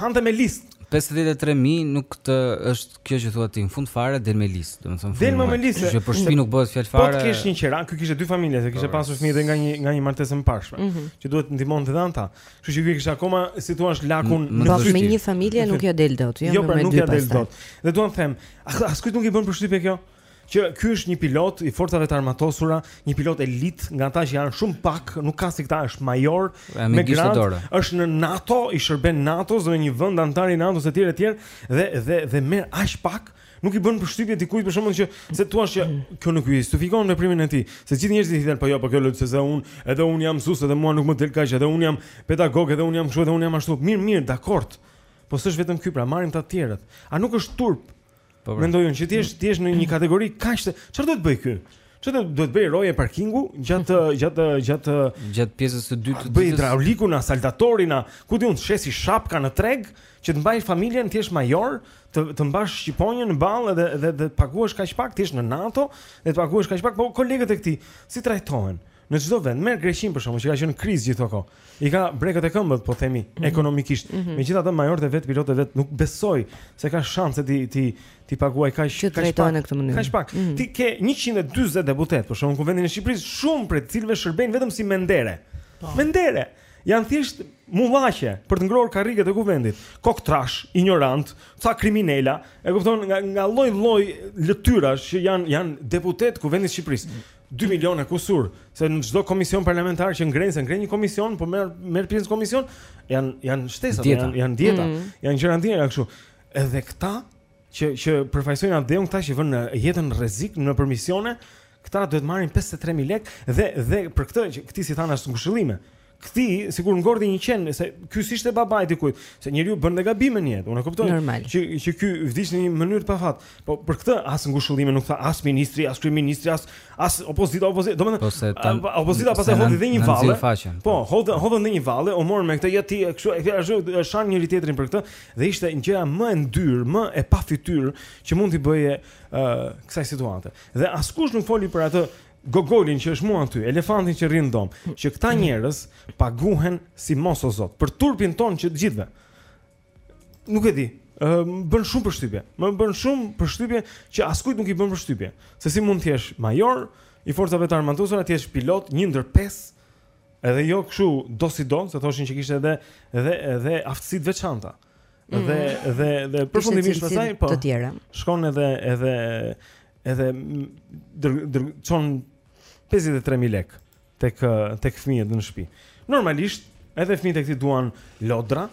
S14: hante me listë.
S2: 53000 nuk të është kjo që thua ti në fund fare del me listë, domethënë.
S14: Del me listë.
S2: Që për shtëpi nuk bëhet fjalë fare.
S14: Po të kesh një qira, ky kishte dy familje, se kishte pasur fëmijë dhe nga një nga një martesë e mëparshme,
S1: mhm.
S14: që duhet ndihmonte dhe ata. Kështu që ky kishte akoma si thua lakun në
S1: po,
S14: fyt.
S1: Me një familje nuk ia del dot, jo,
S14: jo
S1: me
S14: pra,
S1: dy
S14: pastaj.
S1: Jo,
S14: nuk ia
S1: del
S14: dot. Dhe dua të them, askujt nuk i bën përshtypje kjo. Që ky është një pilot i forcave të armatosura, një pilot elit, nga ata që janë shumë pak, nuk ka si këta, është major
S2: E, me me
S14: gishta
S2: gradë, dore.
S14: është në NATO, i shërben NATO-s në një vend anëtar i NATO-s etj etj dhe dhe dhe merr aq pak Nuk i bën përshtypje dikujt për shembull që se thua që kjo nuk e justifikon veprimin e tij. Se gjithë njerëzit thonë po jo, po kjo lë se se unë, edhe unë jam mësues, edhe mua nuk më del kaq, edhe unë jam pedagog, edhe unë jam kështu, edhe unë jam ashtu. Mirë, mirë, dakord. Po s'është vetëm ky, pra marrim këta të tjerët. A nuk është turp
S2: Po, po.
S14: Mendoj unë që të jesh të jesh në një kategori kaq të çfarë duhet të bëjë ky? Çfarë do duhet të bëjë roje parkingu gjatë gjatë gjatë
S2: gjatë pjesës së dytë të ditës.
S14: Bëjë hidraulikun, saldatorin, ku di unë të shesi shapka në treg që të mbajë familjen të jesh major, të të mbash shqiponjën në ballë edhe edhe të paguhesh kaq pak të jesh në NATO, dhe të paguhesh kaq pak, po kolegët e këtij si trajtohen? Në çdo vend, merr Greqinë për shembull që ka qenë krizë gjithë këtë kohë. I ka brekët te këmbët, po themi, mm -hmm. ekonomikisht.
S1: Mm -hmm.
S14: Megjithatë, majorët e vet, pilotët e vet nuk besoj se ka shanse t'i t'i t'i paguajë kaq kaq pak.
S1: Që në këtë mënyrë.
S14: Kaq pak.
S1: Mm -hmm.
S14: Ti ke 140 deputetë, për shembull Kuvendi e Shqipërisë, shumë prej cilëve shërbejnë vetëm si mendere. Po. Mendere. Janë thjesht mullaqe për të ngrohur karriget e kuvendit. Kokëtrashë, injorantë, ca kriminela, e kupton nga nga lloj-lloj lëtyra që janë janë deputetë të Kuvendit të Shqipërisë. Mm -hmm. 2 milionë e kusur, se në çdo komision parlamentar që ngrenë, se ngrenë një komision, po merr merr pjesë në komision, janë janë shtesa,
S2: dieta.
S14: janë janë dieta,
S1: mm.
S14: janë gjëra, ndere kështu. Edhe këta që që përfaqësojnë atdheun këta që vënë jetën në rrezik nëpër misione, këta duhet marrin 53000 lekë dhe dhe për këtë që këtij s'i thanë as ngushëllime. Këtij, sikur ngordhi një qen, se ky s'ishte babai i dikujt, se njeriu bën dhe gabime në jetë. Unë e kuptoj.
S1: Normal.
S14: Që që ky vdiq në një mënyrë të pafat. Po për këtë as ngushëllime nuk tha as ministri, as kryeministri, as as opozita, opozita.
S2: Po Domethënë, se tan
S14: a- opozita pastaj hodhi dhe një valle.
S2: faqen.
S14: Po, hodhën hodhën dhe një valle, u morën me këtë ja ti e kështu e kjo ashtu e shanë njëri-tjetrin për këtë dhe ishte gjëja më e ndyrë, më e pafytyrë që mund t'i bëje ë kësaj situate. Dhe askush nuk foli për atë Gogolin që është mu aty, elefantin që rri në dhomë, që këta mm. njerëz paguhen si mos o zot për turpin ton që të gjithëve. Nuk e di. Ë uh, bën shumë përshtypje. Më bën shumë përshtypje që askujt nuk i bën përshtypje. Se si mund të jesh major i forcave të armatosura, të jesh pilot një ndër pesë edhe jo kështu dosido, se thoshin që kishte edhe edhe edhe aftësi të veçanta. Mm.
S1: Dhe
S14: dhe dhe përfundimisht pastaj po.
S1: Të tjera.
S14: Shkon edhe edhe edhe çon 53000 lek tek tek fëmijët në shtëpi. Normalisht, edhe fëmijët e këtij duan lodra,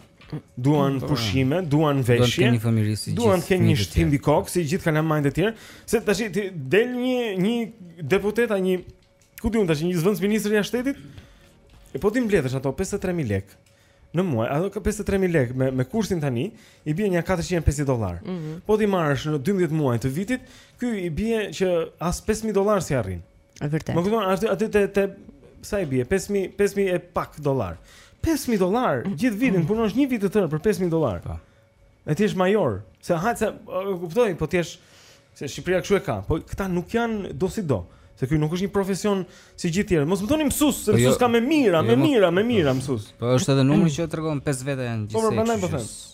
S14: duan
S2: po,
S14: pushime, duan veshje, duan të kenë një shtëpi mbi kokë si gjithë kalamajtë e tjerë, se tash ti del një një deputet a një ku di unë tash një zëvendësministër i shtetit? E po t'i mbledhësh ato 53000 lekë. në muaj, ato 53000 lekë me me kursin tani i bie nja 450 dollarë.
S1: Mm -hmm.
S14: Po t'i marrësh në 12 muaj të vitit, ky i bie që as 5000 dollarë s'i arrin.
S1: Është vërtet.
S14: Më kupton, aty aty te te sa i bie? 5000 5000 e pak dollarë. 5000 dollarë gjithë vitin mm -hmm. punosh një vit të tërë për 5000 dollarë.
S2: Po.
S14: E ti je major. Se hajt se e kuptoj, po ti je se Shqipëria kështu e ka. Po këta nuk janë do si do. Se ky nuk është një profesion si gjithë të tjerët. Mos më thoni mësues, se
S2: Po jo,
S14: mësues ka me mijëra,
S2: jo,
S14: me
S2: mo-
S14: mijëra, me mijëra mësues.
S2: Po është edhe numri që tregon 5 vete janë
S14: Po,
S2: gjithsej.
S14: pra, prandaj kështu po
S2: që
S14: them.
S2: s-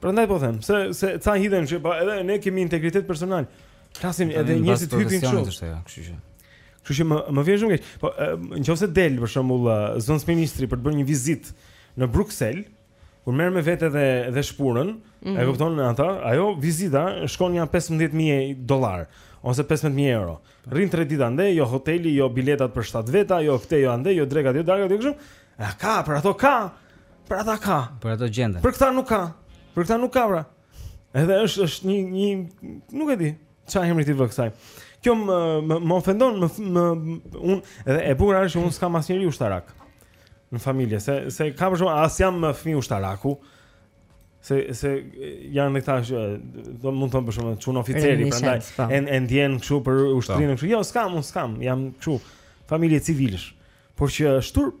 S14: Prandaj po them, se se ca hidhen kështu, pa edhe ne kemi integritet personal. Flasim
S2: tani
S14: edhe
S2: në bazë
S14: njerëzit
S2: i
S14: hyjnë
S2: profesionit
S14: kështu.
S2: është ajo, kështu që.
S14: Kështu që mua më vjen shumë keq. Po e, nëse del për shembull e, zëvendësministri për të bërë një vizitë në Bruksel, Kur merr me vete edhe edhe shpurën, mm -hmm. e
S1: mhm.
S14: kupton ata, ajo vizita shkon nja 15000 dollar ose 15000 euro. Rrin 3 ditë andej, jo hoteli, jo biletat për 7 veta, jo këtej, jo andej, jo drekat, jo darkat, jo kështu. A ka për ato ka? Për ata ka.
S2: Për ato gjenden.
S14: Për këta nuk ka. Për këta nuk ka pra. Edhe është është një një nuk e di çfarë emri t'i vë kësaj. Kjo më më, më ofendon më më un edhe e bukura është që un s'kam asnjeri ushtarak në familje, se se ka për shkak as jam fëmijë ushtaraku. Se se janë këta që do mund të thonë për shkak çun oficeri
S1: prandaj po.
S14: e e ndjen kështu për ushtrinë po. kështu. Jo, s'kam, un s'kam, jam kështu familje civilësh. Por që
S7: është turp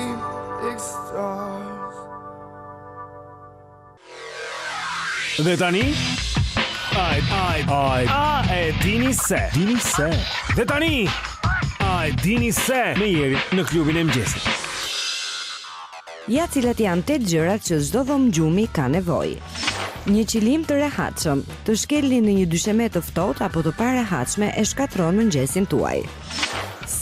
S15: Dhe tani Ai, ai, ai, a e dini se Dini se Dhe tani A e dini se Me Jerin në klubin e mëngjesit
S1: Ja cilat janë tetë gjërat që çdo dhomë gjumi ka nevojë Një qilim të rehatshëm, të shkelni në një dysheme të ftohtë apo të parehatshme e shkatërron mëngjesin tuaj.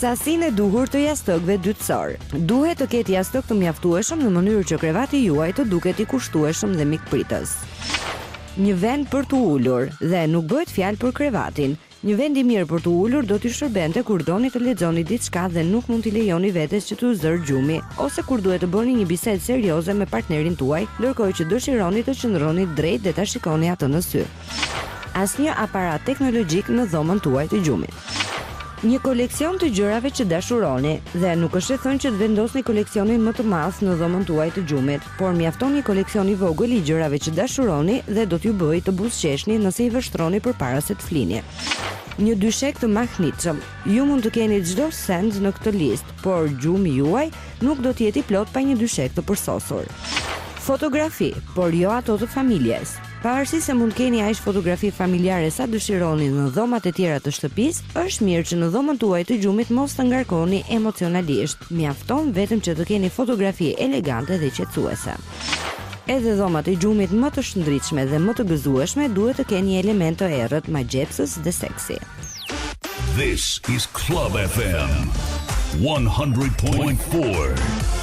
S1: Sasinë e duhur të jastëkëve dytësorë. Duhet të ketë jastëkë të mjaftueshëm në mënyrë që krevati juaj të duket i kushtueshëm dhe mikpritës. Një vend për t'u ulur, dhe nuk bëhet fjalë për krevatin. Një vend i mirë për t'u ulur do t'ju shërbente kur doni të lexoni diçka dhe nuk mund t'i lejoni vetes që t'ju zërë gjumi, ose kur duhet të bëni një bisedë serioze me partnerin tuaj, ndërkohë që dëshironi të qëndroni drejt dhe ta shikoni atë në sy. Asnjë aparat teknologjik në dhomën tuaj të gjumit. Një koleksion të gjërave që dashuroni, dhe nuk është e thënë që të vendosni koleksionin më të madh në dhomën tuaj të gjumit, por mjafton një koleksion i vogël i gjërave që dashuroni dhe do t'ju bëjë të buzëqeshni nëse i vështroni përpara se të flini. Një dyshek të mahnitshëm. Ju mund të keni çdo send në këtë listë, por gjumi juaj nuk do të jetë i plotë pa një dyshek të përsosur. Fotografi, por jo ato të familjes. Pavarësisht se mund të keni aq fotografi familjare sa dëshironi në dhomat e tjera të shtëpisë, është mirë që në dhomën tuaj të gjumit mos ta ngarkoni emocionalisht. Mjafton vetëm që të keni fotografi elegante dhe qetësuese. Edhe dhomat e gjumit më të shndritshme dhe më të gëzueshme duhet të kenë një element të errët, magjepsës dhe seksi.
S6: This is Club FM 100.4.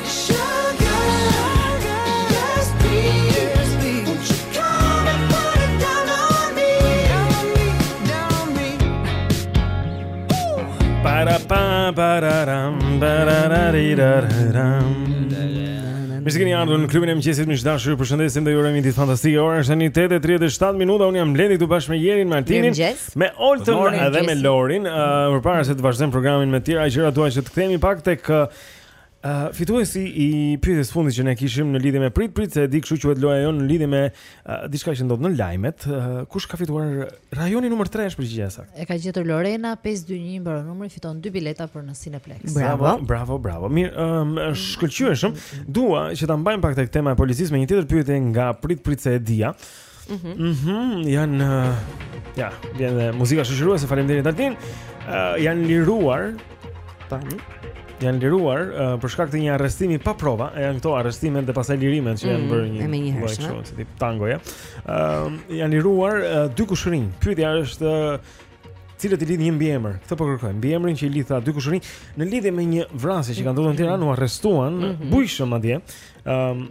S14: Mirë se keni ardhur në klubin e mëngjesit miq të dashur. Ju përshëndesim dhe ju urojmë një ditë fantastike. Ora është tani 8:37 minuta. Unë jam Blendi këtu bashkë me Jerin, Martinin, me Oltën dhe me Lorin. Ëh, uh, përpara se të vazhdojmë programin me tjera gjëra, dua që të kthehemi pak tek uh, Uh, fituesi i pyetjes fundit që ne kishim në lidhje me prit prit se e dija kështu quhet loja jonë në lidhje me uh, diçka që ndodh në lajmet uh, kush ka fituar rajoni numër 3 është përgjigjja e saktë,
S3: e ka gjetur Lorena 521 mbaron numri fiton dy bileta për në Cineplex
S14: bravo bravo bravo, bravo. mirë um, është shkëlqyeshëm dua që ta mbajmë pak tek tema e policisë me një tjetër pyetje nga prit prit se e dija
S1: Mhm.
S14: Mm mhm, mm janë uh, ja, vjen dhe muzika shoqëruese, faleminderit Altin. Uh, janë liruar tani. Janë liruar uh, për shkak të një arrestimi pa prova, e janë këto arrestime dhe pastaj lirime që janë
S1: mm,
S14: bërë një kështu si tip tangoja. Ëm uh, janë liruar uh, dy kushërinj. Pyetja është uh, cilët i lidh një mbiemër. Këtë po kërkojmë. Mbiemrin që i lidh dy kushërinj në lidhje me një vrasje që ka ndodhur në Tiranë, u arrestuan
S1: mm -hmm.
S14: bujshëm atje. Ëm um,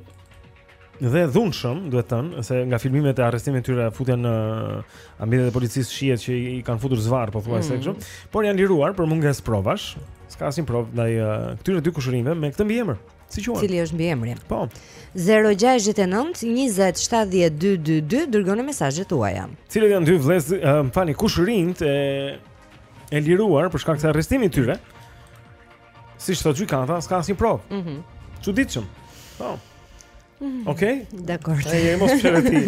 S14: dhe dhunshëm, duhet thënë, se nga filmimet e arrestimit të tyre futen në ambientet e policisë shihet që i kanë futur zvarr pothuajse
S1: mm.
S14: kështu, por janë liruar për mungesë provash. S'ka asnjë provë ndaj këtyre dy kushërinjve me këtë mbiemër. Si quhen?
S1: Cili është mbiemri?
S14: Po.
S1: 069 20 70 222 dërgoni mesazhet tuaja.
S14: Cilët janë dy vëllez, më falni, kushërinjt e e liruar për shkak të arrestimit tyre? Siç thotë gjykata, s'ka asnjë provë.
S1: Mhm.
S14: Mm Çuditshëm. Po. Mhm. Okej. Okay?
S1: Dakor.
S14: Ai jemi mos çfarë ti.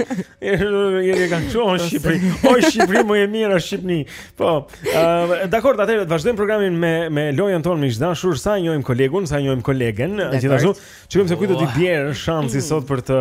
S14: Jeni kanë këtu në Shqipëri. O Shqipëri më e mirë është Shqipni. Po. Uh, Dakor, atëherë të vazhdojmë programin me me lojën tonë miq të dashur, sa e njohim kolegun, sa e njohim kolegen, gjithashtu. Shikojmë se kujt do t'i bjerë shansi sot për të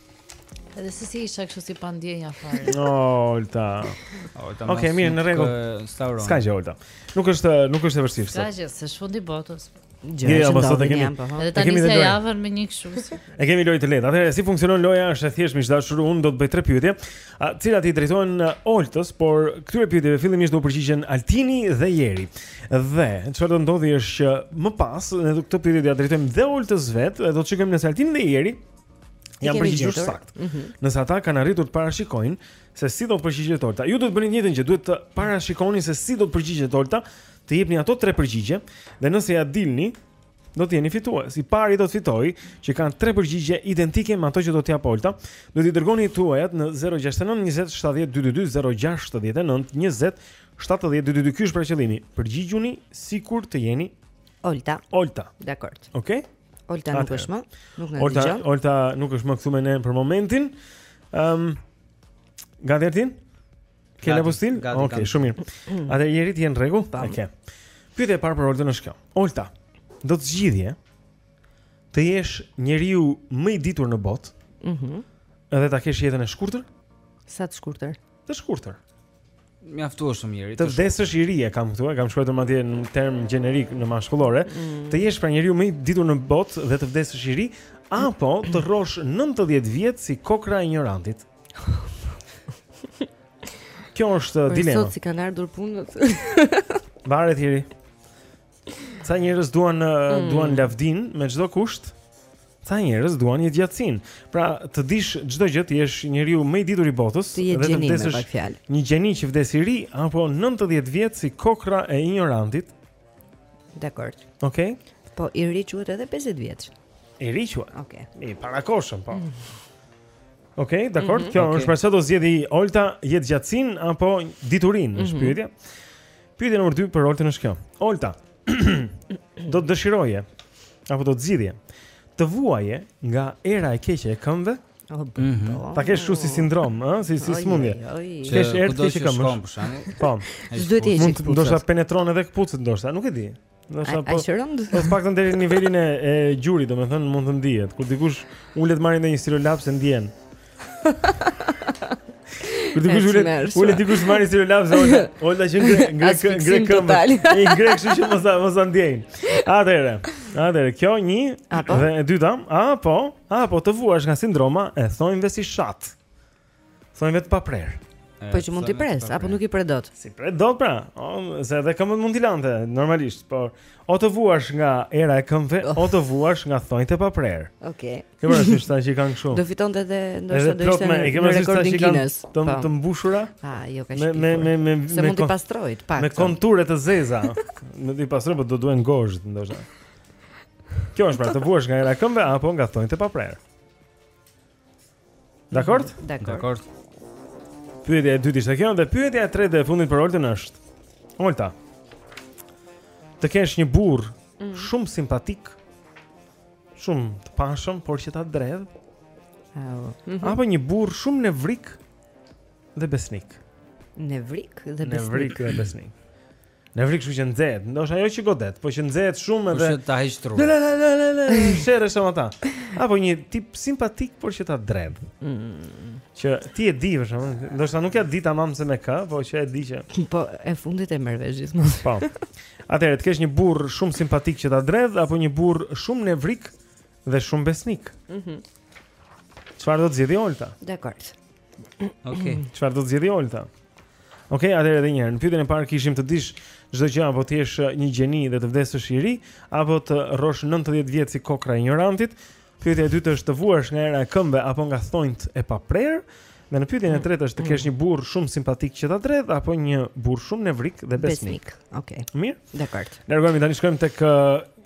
S3: Edhe se si isha kështu si pa ndjenja fare.
S14: O, Olta.
S2: Olta.
S14: Okej,
S2: okay,
S14: mirë, në rregull.
S2: Stauron.
S14: S'ka gjë Olta. Nuk është nuk është e vështirë. S'ka
S3: gjë, s'është fundi i botës.
S14: Gjë, jo, jo, po sot e kemi.
S3: Po.
S14: Edhe
S3: tani se javën me një kështu.
S14: E kemi lojë të lehtë. Atëherë si funksionon loja është e thjeshtë, miq të dashur, unë do të bëj tre pyetje, të cilat i drejtohen Oltës, por këtyre pyetjeve fillimisht do t'u përgjigjen Altini dhe Jeri. Dhe çfarë do ndodhë është që më pas ne po këto pyetje do ja drejtojmë dhe Oltës vetë, do të shikojmë nëse Altini dhe Jeri Janë përgjigjur saktë.
S1: Mm -hmm.
S14: Nëse ata kanë arritur të parashikojnë se si do të përgjigjet Olta. Ju duhet të bëni të njëjtën gjë, duhet të parashikoni se si do të përgjigjet Olta, të jepni ato tre përgjigje dhe nëse ja dilni, do të jeni fitues. I pari do të fitojë që ka tre përgjigje identike me ato që do të japë Olta. Duhet t'i dërgoni tuajat në 069 20 70 222 069 20 70 222. Ky është pra qëllimi. Përgjigjuni sikur të jeni
S1: Olta.
S14: Olta.
S1: Dakor.
S14: Okej. Okay?
S1: Olta nuk është më, nuk na dëgjon.
S14: Olta, Olta nuk është më këtu me ne për momentin. Ehm, um, Gati, Ertin? Ke
S2: lapostilin?
S14: Okej, shumë mirë. Atëherë jemi në rregull? Okej. Pyetja e parë për Oltën është kjo. Olta, do të zgjidhje të jesh njeriu më i ditur në botë?
S1: Mhm.
S14: Mm edhe ta kesh jetën e shkurtër?
S1: Sa të shkurtër?
S14: Të shkurtër.
S2: Mjaftueshëm i ri.
S14: Të vdesësh i ri e kam këtu, e kam shkruar madje në term gjenerik në mashkullore,
S2: mm.
S14: të jesh pra njeriu më i ditur në botë dhe të vdesësh i ri apo të rrosh 90 vjet si kokrra e injorantit. Kjo është dilema.
S1: Po sot si kanë ardhur punët.
S14: Varet i ri. Ca njerëz duan
S1: mm.
S14: duan lavdinë me çdo kusht? Ca njerëz duan jetëgjatësinë? Pra, të dish çdo gjë, të jesh njeriu më i ditur i botës
S1: dhe të vdesësh
S14: një gjeni që vdes i ri apo 90 vjet si kokrra e injorantit.
S1: Dakord.
S14: Okej. Okay.
S1: Po i ri quhet edhe 50 vjeç.
S14: I ri quhet.
S1: Okej. Okay.
S14: I parakohshëm, po. Mm. Okej, okay,
S1: dakord. Mm -hmm.
S14: Kjo
S2: okay.
S14: është pra çfarë do zgjidhte Olta jetëgjatësinë apo diturinë, mm -hmm. është
S1: mhm.
S14: pyetja. Pyetja nr. 2 për Oltën është kjo. Olta, do të dëshiroje apo do të zgjidhje të vuaje nga era e keqe e këmbëve?
S1: Oh,
S2: mhm.
S14: Ta kesh kshu si sindrom, ë, si si
S1: sëmundje. Të
S14: kesh erë të keqe këmbësh. Po.
S1: S'duhet të hiqet.
S14: Ndoshta penetron edhe këpucët ndoshta, nuk e di. Ndoshta po. Po të paktën deri në nivelin e, e gjurit, domethënë mund të ndihet. Kur dikush ulet të marrë ndonjë stilolaps e ndjen. Kur dikush ulet, ulet dikush të marrë stilolaps e Olta, Olta që ngre ngre ngre këmbë. I ngre kështu që mos mos ta ndjejnë. Atëherë, atëherë kjo një dhe e dyta, apo, apo të vuash nga sindroma e thonjve si shat. Thonjve të paprerë.
S1: Po që mund t'i pres, apo nuk i pre dot.
S14: Si pre dot pra? O, se edhe këmbët mund t'i lante normalisht, por o të vuash nga era e këmbëve, oh. o të vuash nga thonjtë e paprerë.
S1: Okej.
S14: Okay. Kemi parë disa që i kanë kështu.
S1: Do fitonte edhe ndoshta do ishte në rekordin Guinness.
S14: Të
S1: po.
S14: të mbushura?
S1: Ah, jo kaq.
S14: Me me me me
S1: se mund t'i pastrojë pak.
S14: Me konture të zeza. Mund t'i pastrojë, por do duhen gozhdë ndoshta. Kjo është pra të vuash nga era e këmbëve apo nga thonjtë e paprerë.
S1: Dakord?
S2: Dakord.
S14: Pyetja e dytë ishte kjo dhe pyetja e tretë e fundit për Oltën është. Olta. Të kesh një burrë
S1: mm.
S14: shumë simpatik, shumë të pashëm, por që ta dredh.
S1: Oh. Mhm.
S14: Apo një burrë shumë nevrik dhe besnik.
S1: Nevrik dhe besnik.
S14: Nevrik dhe besnik. Nevrik kështu që nxehet, ndoshta ajo që godet, po që nxehet shumë edhe.
S2: Kush ta heq trurin?
S14: La la la la la. Sherrë shumë ata. Apo një tip simpatik por që ta dredh.
S1: Mm.
S14: Që ti e di për shokun, ndoshta nuk ja di tamam se me kë, po që e di që.
S1: Po e fundit e merr vesh gjithmonë.
S14: Po. Atëherë të kesh një burr shumë simpatik që ta dredh apo një burr shumë nevrik dhe shumë besnik.
S1: Mhm.
S14: Mm Çfarë do të zgjedhë Olta?
S1: Dakord.
S2: Okej.
S14: Çfarë do të zgjedhë Olta? Okej, okay, atëherë edhe një herë. Në pyetjen e parë kishim të dish çdo gjë apo të jesh një gjeni dhe të vdesësh i ri, apo të rrosh 90 vjet si kokrra e injorantit. Pyetja e dytë është të vuash nga era e këmbëve apo nga thonjtë e paprerë. Dhe në pyetjen e mm. tretë është të kesh një burrë shumë simpatik që ta dredh apo një burrë shumë nevrik dhe besnik.
S1: Okej. Okay.
S14: Mirë.
S1: Dakord.
S14: Largohemi, tani shkojmë tek uh,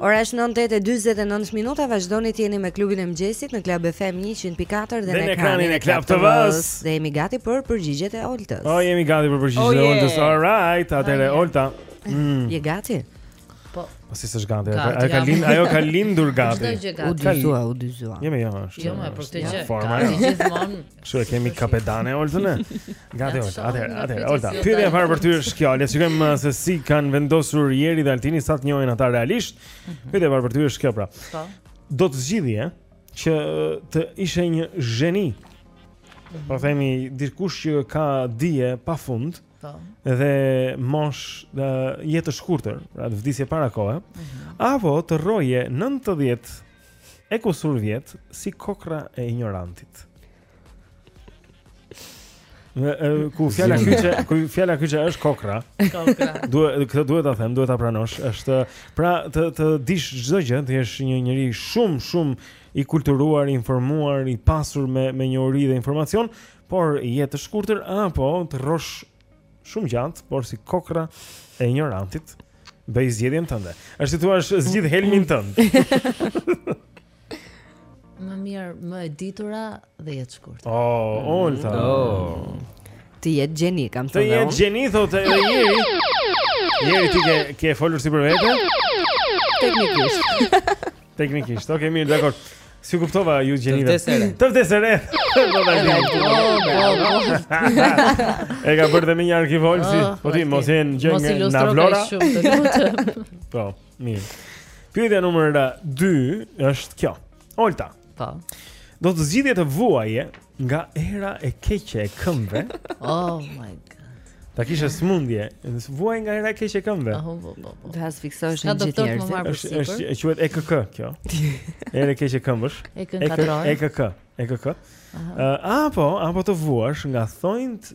S1: Ora është 9:49 minuta, vazhdoni të jeni me klubin e mëngjesit në Club FM 104 dhe
S14: në ekranin e Club TV-s.
S1: Dhe jemi gati për përgjigjet e Oltës.
S14: Po, jemi gati për përgjigjet
S1: oh,
S14: e Oltës. All right, atëre Olta. Mm.
S1: Je gati?
S3: Po.
S14: Po si s'është gati? Ajo ka lindur, ajo ka lindur gati.
S1: U dyzua, u dyzua.
S14: Jemi jo, është.
S3: Jo, më për këtë gjë. Gati gjithmonë.
S14: Kështu e kemi kapedane Oltën ne. Gati Olta. Atë,
S3: atë,
S14: Olta. Pyetja e parë për ty është kjo. Le të shikojmë uh, se si kanë vendosur Jeri dhe Altini sa të njohin ata realisht. Mhm. Pyetja e parë për ty është kjo pra.
S3: Po.
S14: Do të zgjidhje që të ishe një zheni. Mhm. Po themi dikush që ka dije pa fund.
S3: Po.
S14: Dhe mosh dhe jetë shkurtër, pra të vdisje para kohe, mm -hmm. apo të rroje 90 E kusur vjet si kokrra e injorantit. Ku fjala kyçe, ku fjala kyçe është kokrra.
S3: Kokrra.
S14: Duhet këtë duhet ta them, duhet ta pranosh. Është pra të të dish çdo gjë, të jesh një njeri shumë shumë i kulturuar, i informuar, i pasur me me njohuri dhe informacion, por jetë të shkurtër apo të rrosh shumë gjatë, por si kokra e injorantit, bëj zgjedhjen tënde. Është si të thuash, zgjidh helmin tënd.
S3: më mirë, më e ditura dhe jetë e shkurtër.
S14: Oh, Olta.
S2: Oh.
S1: Të jetë gjeni, kam thënë.
S14: Të
S1: jetë
S14: gjeni thotë edhe Jeri. Jeri ti ke ke folur si për vete?
S1: Teknikisht.
S14: Teknikisht. Okej, okay, mirë, dakord. S'ju kuptova ju gjenive. Të vdesë e re.
S3: Po ta di.
S14: E ka bërë dhe me një arkivol si,
S3: ah,
S14: po ti mos
S3: je
S14: ndonjë gjë nga Vlora. Po, mirë. Pyetja numër 2 është kjo. Olta.
S3: Po.
S14: Do të zgjidhje të vuaje Nga era e keqe e këmbëve.
S3: oh my god.
S14: Ta kisha smundje, vuaj nga era e keqe e këmbëve.
S3: Oh, oh, oh, oh.
S1: Dhe as fiksohesh në gjithë njerëzit.
S14: Është është e quhet EKK kjo. Erë e keqe këmbësh.
S3: EKK.
S14: EKK. EKK. Ëh, apo, apo të vuash nga thonjt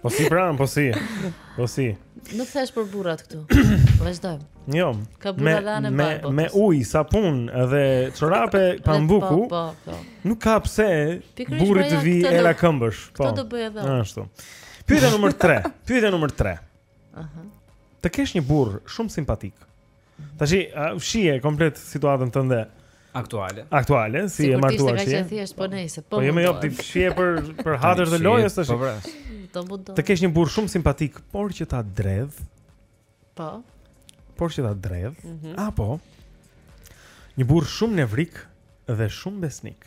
S14: Po si
S1: pra,
S14: po si. Po si.
S3: Nuk thash për burrat këtu. Vazhdojmë.
S14: Jo.
S3: Ka burra dhe anë
S14: me me ujë, sapun dhe çorape pambuku.
S3: Po, po, po.
S14: Nuk ka pse burri të vi era këmbësh. Po.
S3: Kto do bëj edhe.
S14: Ashtu. Pyetja numër 3. Pyetja numër 3.
S3: Aha.
S14: Të kesh një burr shumë simpatik. Tashi fshije komplet situatën tënde
S2: aktuale.
S14: Aktuale, si e martuar
S3: ti.
S14: Sigurisht,
S3: thjesht po nejse, po.
S14: Po jemi jo ti fshije për për hatër të lojës tash.
S2: Po vras.
S3: Do mund
S14: të. Të kesh një burrë shumë simpatik, por që ta dredh.
S3: Po.
S14: Por që ta dredh.
S3: Mm -hmm.
S14: Apo një burrë shumë nevrik dhe shumë besnik.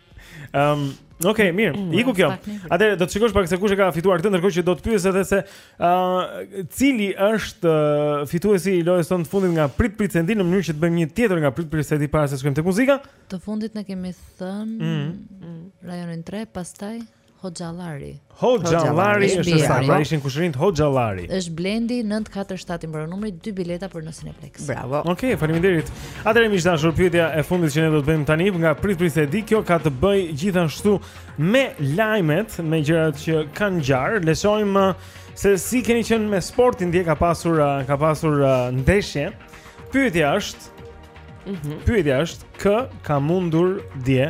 S14: Ehm, um, okay, mirë. Mm, Iku kjo. Atëherë do të shikosh pak se kush e ka fituar këtë, ndërkohë që do të pyes edhe se ë uh, cili është uh, fituesi i lojës tonë të fundit nga Prit Prit Se E Di në mënyrë që të bëjmë një tjetër nga Prit Prit Se E Di para se të shkojmë te muzika.
S3: Të fundit na kemi thënë
S14: mm. mm.
S3: rajonin 3, pastaj Hoxhallari.
S14: Hoxhallari
S3: është
S14: sa, pra po. ishin kushërinjt Hoxhallari.
S3: Është Blendi 947 i mbaron numri 2 bileta për në Cineplex.
S1: Bravo.
S14: Okej, okay, faleminderit. Atëherë miq të dashur, pyetja e fundit që ne do të bëjmë tani nga Prit Prit Se E Di, kjo ka të bëj gjithashtu me lajmet, me gjërat që kanë ngjarë. Le të shohim uh, se si keni qenë me sportin dje ka pasur uh, ka pasur uh, ndeshje. Pyetja është, mm -hmm. pyetja është kë ka mundur dje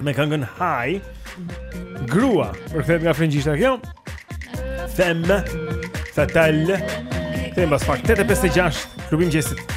S14: me këngën High. Grua, përkthehet nga frëngjishtja kjo. Femme fatale. Them pas fakt 856 klubim
S10: gjestit.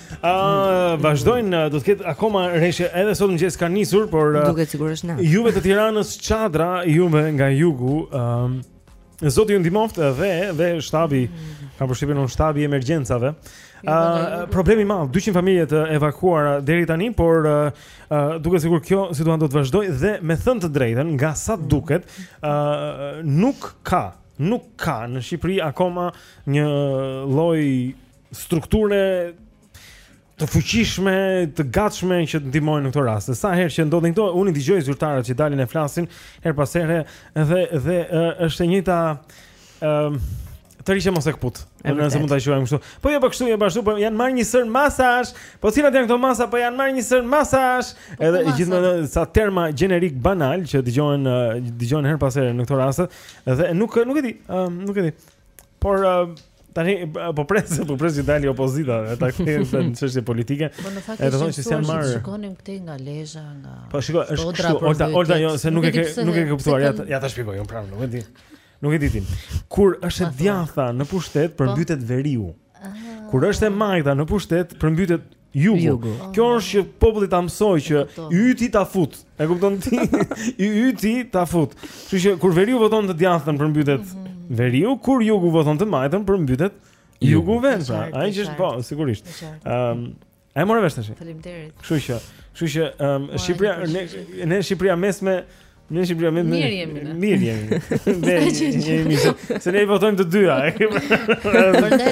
S10: Ah, vazhdojnë, do të ketë akoma reshje edhe sot në mëngjes ka nisur, por
S1: duket sigurisht na.
S10: Juve të Tiranës çadra, juve nga jugu, ëm um, Zoti ju ndihmoft dhe dhe shtabi kam përshtypjen un shtabi i emergjencave. Ë uh, problemi i madh, 200 familje të evakuuara deri tani, por ë uh, uh, duket sikur kjo situatë do të vazhdojë dhe me thënë të drejtën, nga sa duket, ë uh, nuk ka, nuk ka në Shqipëri akoma një lloj strukture të fuqishme, të gatshme që të ndihmojnë në këtë rast. Sa herë që ndodhin këto, unë dëgjoj zyrtarët që dalin e flasin her pas here dhe dhe është e njëjta ë um,
S14: të rrish mos e kaput.
S1: Edhe
S14: nëse mund ta quajmë kështu. Po jo, po kështu, jo po ashtu, po janë marrë një sërë masash. Po cilat janë këto masa? Po janë marrë një sërë masash.
S3: Po Edhe
S14: gjithmonë ca terma gjenerik banal që dëgjohen dëgjohen her pas here në këto raste, dhe nuk nuk e di, nuk e di. Por Tani po pres, po pres që të dali opozita e ta kthejnë në çështje politike.
S3: Po në fakt
S14: është thonë
S3: se janë
S14: marrë.
S3: Shikonim këtej nga Lezha, nga
S14: Po shiko, është kështu, Olta, Olta jo, se nuk e ke nuk e ke kuptuar. Ja, ja ta shpjegoj, un prapë nuk e di. Nuk e di ti. Kur është e djatha në pushtet po. përmbytet veriu. Ah. Kur është e majta në pushtet përmbytet jugu. Kjo është që populli ta mësoj që yti ta fut. E kupton ti? I yti ta fut. Kështu që kur veriu voton të djathtën përmbytet mhm. veriu, kur jugu voton të majtën përmbytet jugu
S3: vend.
S14: Ai që është po, sigurisht. Ëm E more vesh tash.
S3: Faleminderit.
S14: Kështu që, kështu që ëm Shqipëria ne ne Shqipëria e mesme Mirë si bëjmë mirë.
S3: Mirë jemi.
S14: Mirë jemi. Ne jemi. Se ne votojmë të dyja.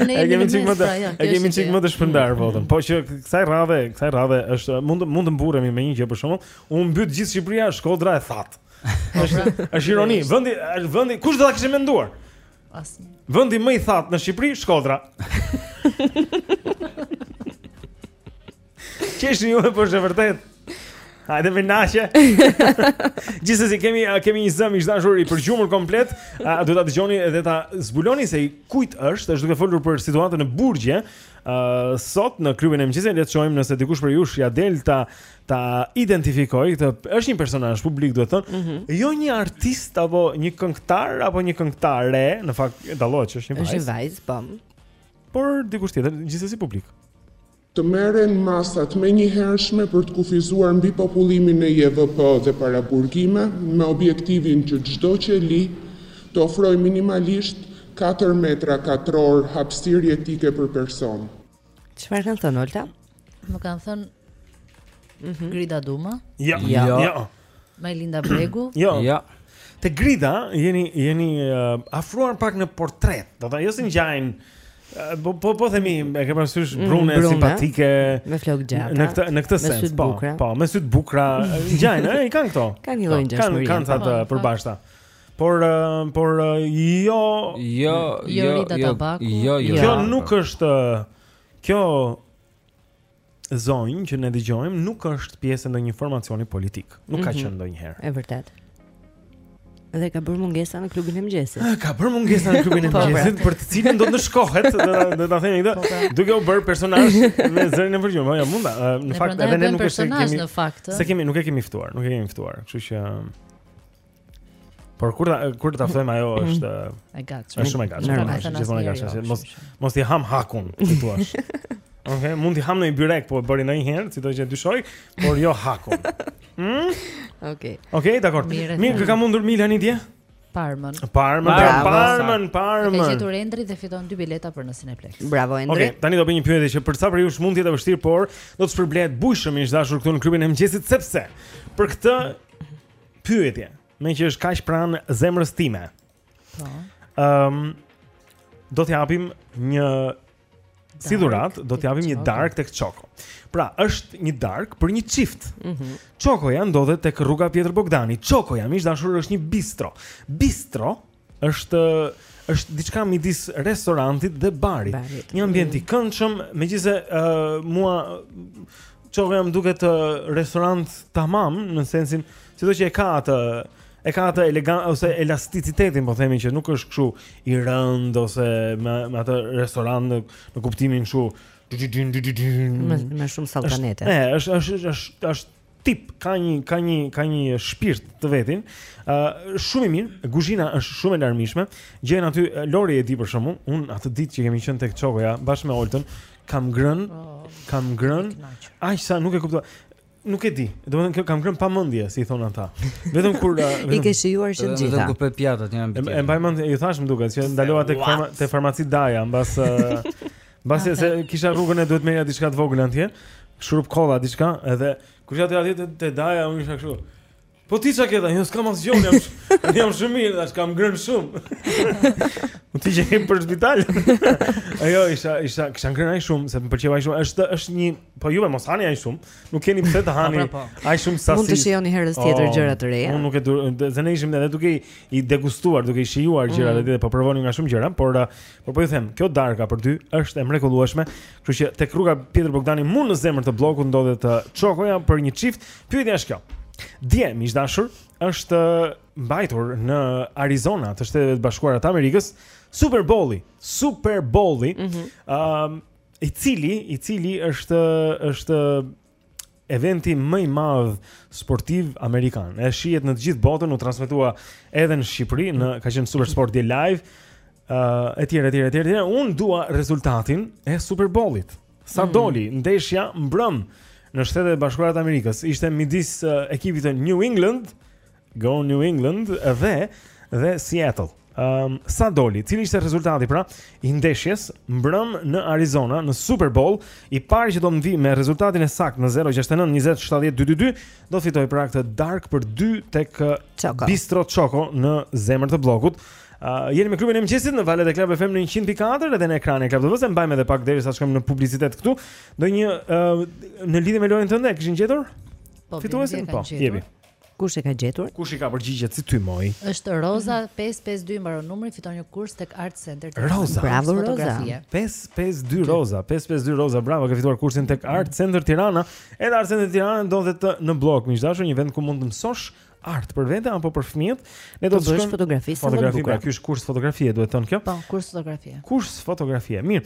S3: Ne
S14: kemi çik më të.
S3: Ne
S14: kemi çik më të shpërndarë votën. Po që kësaj radhe, kësaj radhe është mund mund të mburremi me një gjë për shkakun, u mbyt gjithë Shqipëria, Shkodra e thatë. Po, është pra. është ironi. Vendi është vendi kush do ta kishte menduar?
S3: Asnjë.
S14: Vendi më i thatë në Shqipëri, Shkodra. Qeshni ju po është e vërtetë. Hajde me naqe. Gjithsesi kemi kemi një zë miq të dashur, i përgjumur komplet. A, do ta dëgjoni edhe ta zbuloni se i kujt është, është duke folur për situatën në burgje. Ë sot në klubin e mëngjesit le të shohim nëse dikush prej jush ia del ta ta identifikojë këtë është një personazh publik duhet thënë,
S1: mm -hmm.
S14: jo një artist apo një këngëtar apo një këngëtare, në fakt dallohet që është një vajzë.
S1: Është një
S14: vajzë,
S1: po.
S14: Por dikush tjetër, gjithsesi publik.
S16: Të merren masa të menjëhershme për të kufizuar mbipopullimin në IEVP dhe paraburgime, me objektivin që çdo qeli të ofrojë minimalisht katër metra katrorë hapësirë jetike për person.
S1: Çfarë kanë thënë Olta?
S3: Më kanë thënë Mhm. Grida Duma.
S14: Jo,
S1: jo.
S3: Majlinda Bregu?
S14: Jo.
S2: Jo.
S14: Te Grida jeni jeni uh, afruar pak në portret. Jo se ngjajnë. Uh, po po po themi, e ke parasysh
S1: mm,
S14: brune,
S1: brune
S14: simpatike
S1: me flokë të gjata.
S14: Në këtë në këtë sens, po.
S1: Bukra.
S14: Po, me sy të bukra ngjajnë, ë, i kanë këto.
S1: Kanë një lloj
S14: po,
S1: ngjashmërie.
S14: Kanë kanë
S1: po,
S14: ca të përbashkëta. Por por jo
S2: jo
S3: jo
S2: jo, jo jo jo.
S14: Kjo nuk është kjo zonjë që ne dëgjojmë nuk është pjesë e ndonjë formacioni politik. Nuk ka
S1: mhm.
S14: qenë ndonjëherë.
S1: Është vërtet. Dhe ka bërë mungesa në klubin e mëngjesit.
S14: Ah, ka bërë mungesa në klubin e
S1: po, pra.
S14: mëngjesit për të cilin do të shkohet, do ta themi këtë.
S3: Po, pra.
S14: Duke u bërë personazh me zërin e përgjumur, po ja munda. Në fakt edhe ne nuk
S3: e
S14: kemi. Se kemi, nuk e kemi ftuar, nuk e kemi ftuar. Kështu që Por kur ta kur ta ftojmë ajo mm. është
S3: e gatshme.
S14: Është shumë e gatshme.
S3: Normal,
S14: është gjithmonë e gatshme. Mos mos i ham hakun, ti thua. Okej, mund t'i hamë ndonjë byrek, po e bëri ndonjëherë, sido që e dyshoj, por jo hakun. Mm?
S1: Okej.
S14: Okej, dakor.
S3: Mirë,
S14: kë ka mundur Milani dje?
S3: Parmën.
S14: Parmën,
S1: Parmën,
S14: Parmën.
S3: Ka gjetur Endri dhe fiton dy bileta për në Cineplex.
S1: Bravo Endri.
S14: Okej,
S1: okay,
S14: tani do bëj një pyetje që për ca prej jush është mund të jetë vështirë, por do të shpërblehet bujshëm miq të dashur këtu në klubin e mëngjesit sepse për këtë Pyetje, meqë është kaq pranë zemrës time.
S3: Po.
S14: Ëm um, do të japim një si dhurat, do të japim
S3: një
S14: dark tek Çoko. Pra, është një dark për një çift.
S1: Mhm.
S14: Mm Çokoja ndodhet tek rruga Pjetër Bogdani. Çokoja, miq të dashur, është një bistro. Bistro Është është diçka midis restorantit dhe barit.
S1: barit.
S14: Një ambient i këndshëm, megjithëse uh, mua Çokoja më duket uh, restorant tamam në sensin sido që e ka atë e ka atë elegant ose elasticitetin, po themi që nuk është kështu i rënd ose me, me atë restorant në, në kuptimin kështu
S1: me, me shumë saltanete.
S14: Është është është është tip, ka një ka një ka një shpirt të vetin. Ë uh, shumë i mirë, kuzhina është shumë e larmishme. Gjen aty Lori e di për shembull, un atë ditë që kemi qenë tek Çokoja bashkë me Oltën, kam ngrën, oh, kam ngrën. Aq sa nuk e kuptova. Nuk e di. Domethënë kë kam ngrën pa mendje, si thon ata. Vetëm kur
S1: uh,
S14: vetëm, i
S1: ke shijuar të gjitha.
S2: Vetëm kur pe pjatat janë mbi.
S14: E mbaj mend, i thashë më duket se ndalova tek farma, te farmaci Daja mbas uh, Mbasi se kisha rrugën e duhet merrja diçka të vogël atje, shurup kolle diçka, edhe kur vajta atje te, te daja unë isha kështu. Po ti çka ke tani? Unë s'kam asgjë, jam unë jam shumë mirë, tash kam ngrënë shumë. Mo ti je për spital. Ajo isha isha kisha ngrënë aq shumë, se më pëlqeu aq shumë. Është është një, po juve mos hani aq shumë. Nuk keni pse të hani
S1: po, po.
S14: aq shumë sasi.
S1: Mund të shijoni herës tjetër
S14: oh,
S1: gjëra të reja.
S14: Unë nuk e di, se ne ishim edhe duke i degustuar, duke i shijuar gjëra
S1: mm.
S14: dhe po provonim nga shumë gjëra, por uh, Por po ju them, kjo darka për dy është e mrekullueshme, kështu që tek rruga Pjetër Bogdani mu në zemër të bllokut ndodhet uh, çokoja për një çift. Pyetja është kjo. Dje miq të dashur është uh, mbajtur në Arizona të Shteteve të Bashkuara të Amerikës Super Bowli, Super Bowli, ëm Mhm. um, i cili, i cili është është eventi më i madh sportiv amerikan. E shihet në të gjithë botën, u transmetua edhe në Shqipëri, në ka qenë Super Sporti Live. ë uh, etj etj etj etj. Un dua rezultatin e Super Bowlit. Sa
S1: mm.
S14: doli ndeshja mbrëm në Shtetet e Bashkuara të Amerikës. Ishte midis uh, ekipit të New England Go New England dhe dhe Seattle. Ëm um, sa doli, cili ishte rezultati pra i ndeshjes mbrëm në Arizona në Super Bowl, i pari që do më vi me rezultatin e saktë në 069 20 70 222 do fitoj pra këtë dark për 2 tek Bistro Çoko në zemër të bllokut. Uh, jeni me klubin e mëngjesit në valët e Club FM në 100.4 edhe në ekranin e Club TV-s, mbajmë edhe pak derisa shkojmë në publicitet këtu. Do një uh, në lidhje me lojën tënde, kishin gjetur?
S3: Po,
S14: fituesin, po, jepi.
S1: Kush e ka gjetur?
S14: Kush i ka përgjigjet si ty moj?
S3: Është Roza 552 mbaron numri, fiton një kurs tek Art Center.
S14: Roza,
S1: bravo Roza.
S14: 552 Roza, 552 Roza, bravo, ke fituar kursin tek Art Center Tirana. Edhe Art Center Tirana ndodhet në Bllok, miq të dashur, një vend ku mund të mësosh art për vete apo për fëmijët. Ne do
S1: të
S14: shkojmë
S1: fotografi,
S14: fotografi, pra ky është kurs fotografie, do të thotë kjo.
S3: Po, kurs fotografie.
S14: Kurs fotografie. Mirë.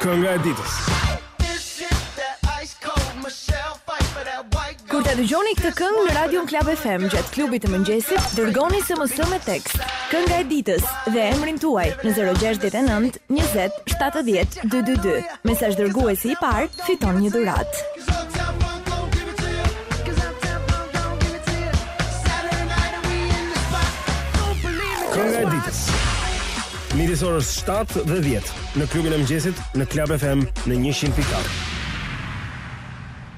S15: Kënga e ditës.
S4: Kur ta dëgjoni këtë këngë në Radio Club FM gjatë klubit të mëngjesit, dërgoni SMS me tekst. Kënga e ditës dhe emrin tuaj në 069 20 70 222. Mesazh dërguesi i parë, fiton një dhuratë.
S15: Kënga e ditës. midis orës 7 dhe 10 në klubin e mëngjesit në Club FM në 100.4.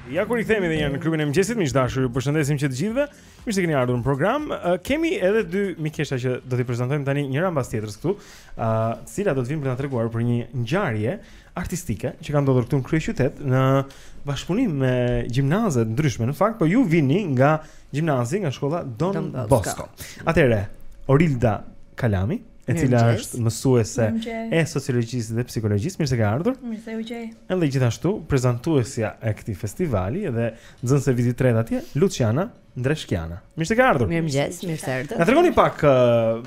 S14: Ja ku rikthehemi edhe një herë në klubin e mëngjesit, miq të dashur, ju përshëndesim që të gjithëve. Mirë se keni ardhur në program. Uh, kemi edhe dy mikesha që do t'i prezantojmë tani njëra mbas tjetrës këtu, uh, të cilat do të vijnë për të treguar për një ngjarje artistike që ka ndodhur këtu në kryeqytet në bashkëpunim me gjimnaze të ndryshme. Në fakt, po ju vini nga gjimnazi, nga shkolla Don,
S1: Don Bosco.
S14: Bosco. Atëherë, Orilda Kalami, e cila
S1: Mirëmëngjes.
S14: është mësuese
S17: Mirëmëngjes.
S14: e sociologjisë dhe psikologjisë, mirë se ke ardhur.
S17: Mirë se ju gjej.
S14: Edhe gjithashtu prezantuesja e këtij festivali dhe nxënëse e vitit të tretë atje, Luciana Ndreshkiana. Mirë se ke ardhur.
S1: Mirëmëngjes, mirë se erdhët.
S14: Na tregoni pak uh,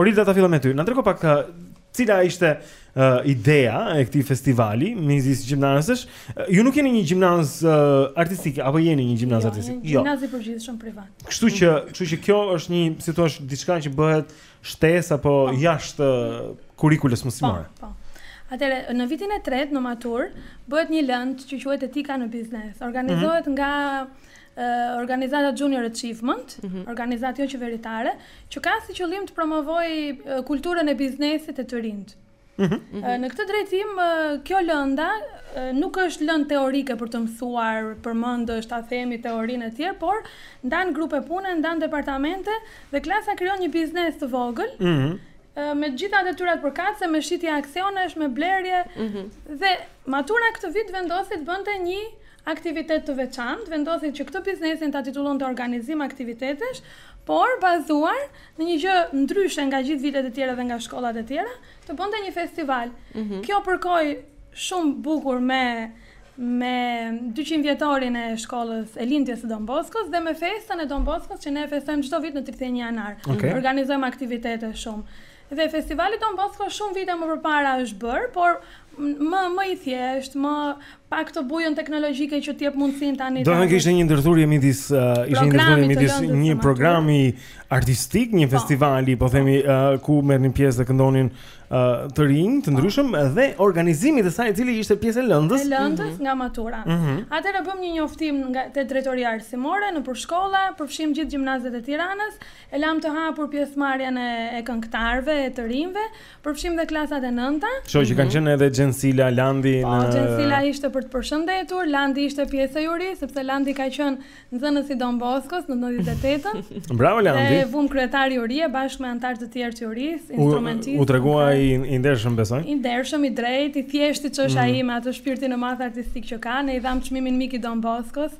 S14: Orilda ta fillojmë me ty. Na trego pak uh, Cila ishte uh, ideja e këtij festivali midis gjimnazesh? Uh, ju nuk jeni një gjimnaz uh, artistik apo jeni një gjimnaz jo, artistik?
S17: Jo, gjimnaz i përgjithshëm privat.
S14: Kështu që, kështu që kjo është një, si i thua, diçka që bëhet shtesë apo po. Po. jashtë uh, kurrikulës mësimore.
S17: Po. Po. Po. Atëre në vitin e tretë në maturë bëhet një lëndë që quhet Etika në biznes. Organizohet mm -hmm. nga organizata Junior Achievement, mm -hmm. organizatë jo qeveritare, që ka si qëllim të promovojë kulturën e biznesit te të rinjtë.
S14: Mm
S17: -hmm. Në këtë drejtim, kjo lënda nuk është lëndë teorike për të mësuar përmendësh, ta themi, teorinë e tjera, por ndahen grupe pune, ndahen departamente dhe klasa krijon një biznes të vogël,
S14: mm
S17: -hmm me të gjitha detyrat përkatëse, me shitje aksionesh, me blerje mm -hmm. dhe matura këtë vit vendosi të bënte një aktivitet të veçantë, vendosi që këtë biznesin ta titullonte organizim aktivitetesh, por bazuar në një gjë ndryshe nga gjithë vitet e tjera dhe nga shkollat e tjera, të bënte një festival. Mm -hmm. Kjo përkoi shumë bukur me me 200 vjetorin e shkollës e lindjes së Don Boskos dhe me festën e Don Boskos që ne festojmë çdo vit në 31 janar.
S14: Okay.
S17: Organizojmë aktivitete shumë. Dhe festivali Don Bosco shumë vite më përpara është bërë, por më më i thjeshtë, më pa këtë bujën teknologjike që të jep mundësinë tani.
S14: Do të kishte një ndërthurje midis uh, ishte një ndërthurje midis një programi artistik, një po. festivali, po themi uh, ku merrnin pjesë dhe këndonin uh, të rinj, të po. ndryshëm dhe organizimi i saj i cili ishte pjesë e lëndës.
S17: E lëndës mm -hmm. nga Matura.
S14: Mm -hmm.
S17: Atëherë bëm një njoftim nga te drejtoria arsimore nëpër shkolla, përfshimë gjithë gjimnazet e Tiranës E lamë të hapur pjesëmarrjen e e këngëtarëve e të rinjve, përfshimë dhe klasat e nënta.
S14: Shoh që kanë mhm. qenë edhe Xhensila, Landi
S17: po, në Po Xhensila ishte për të përshëndetur, Landi ishte pjesë e juri, sepse Landi ka qenë nxënës i Don Boskos në 98-ën.
S14: Bravo Landi.
S17: E vumë kryetar jurie bashkë me anëtarë të tjerë të jurisë, instrumentistë.
S14: U, u tregua i, i ndershëm besoj.
S17: I ndershëm, i drejtë, i thjeshtë që është
S14: mm.
S17: ai me atë shpirtin e madh artistik që ka. Ne i dhamë çmimin Miku i Don Boskos.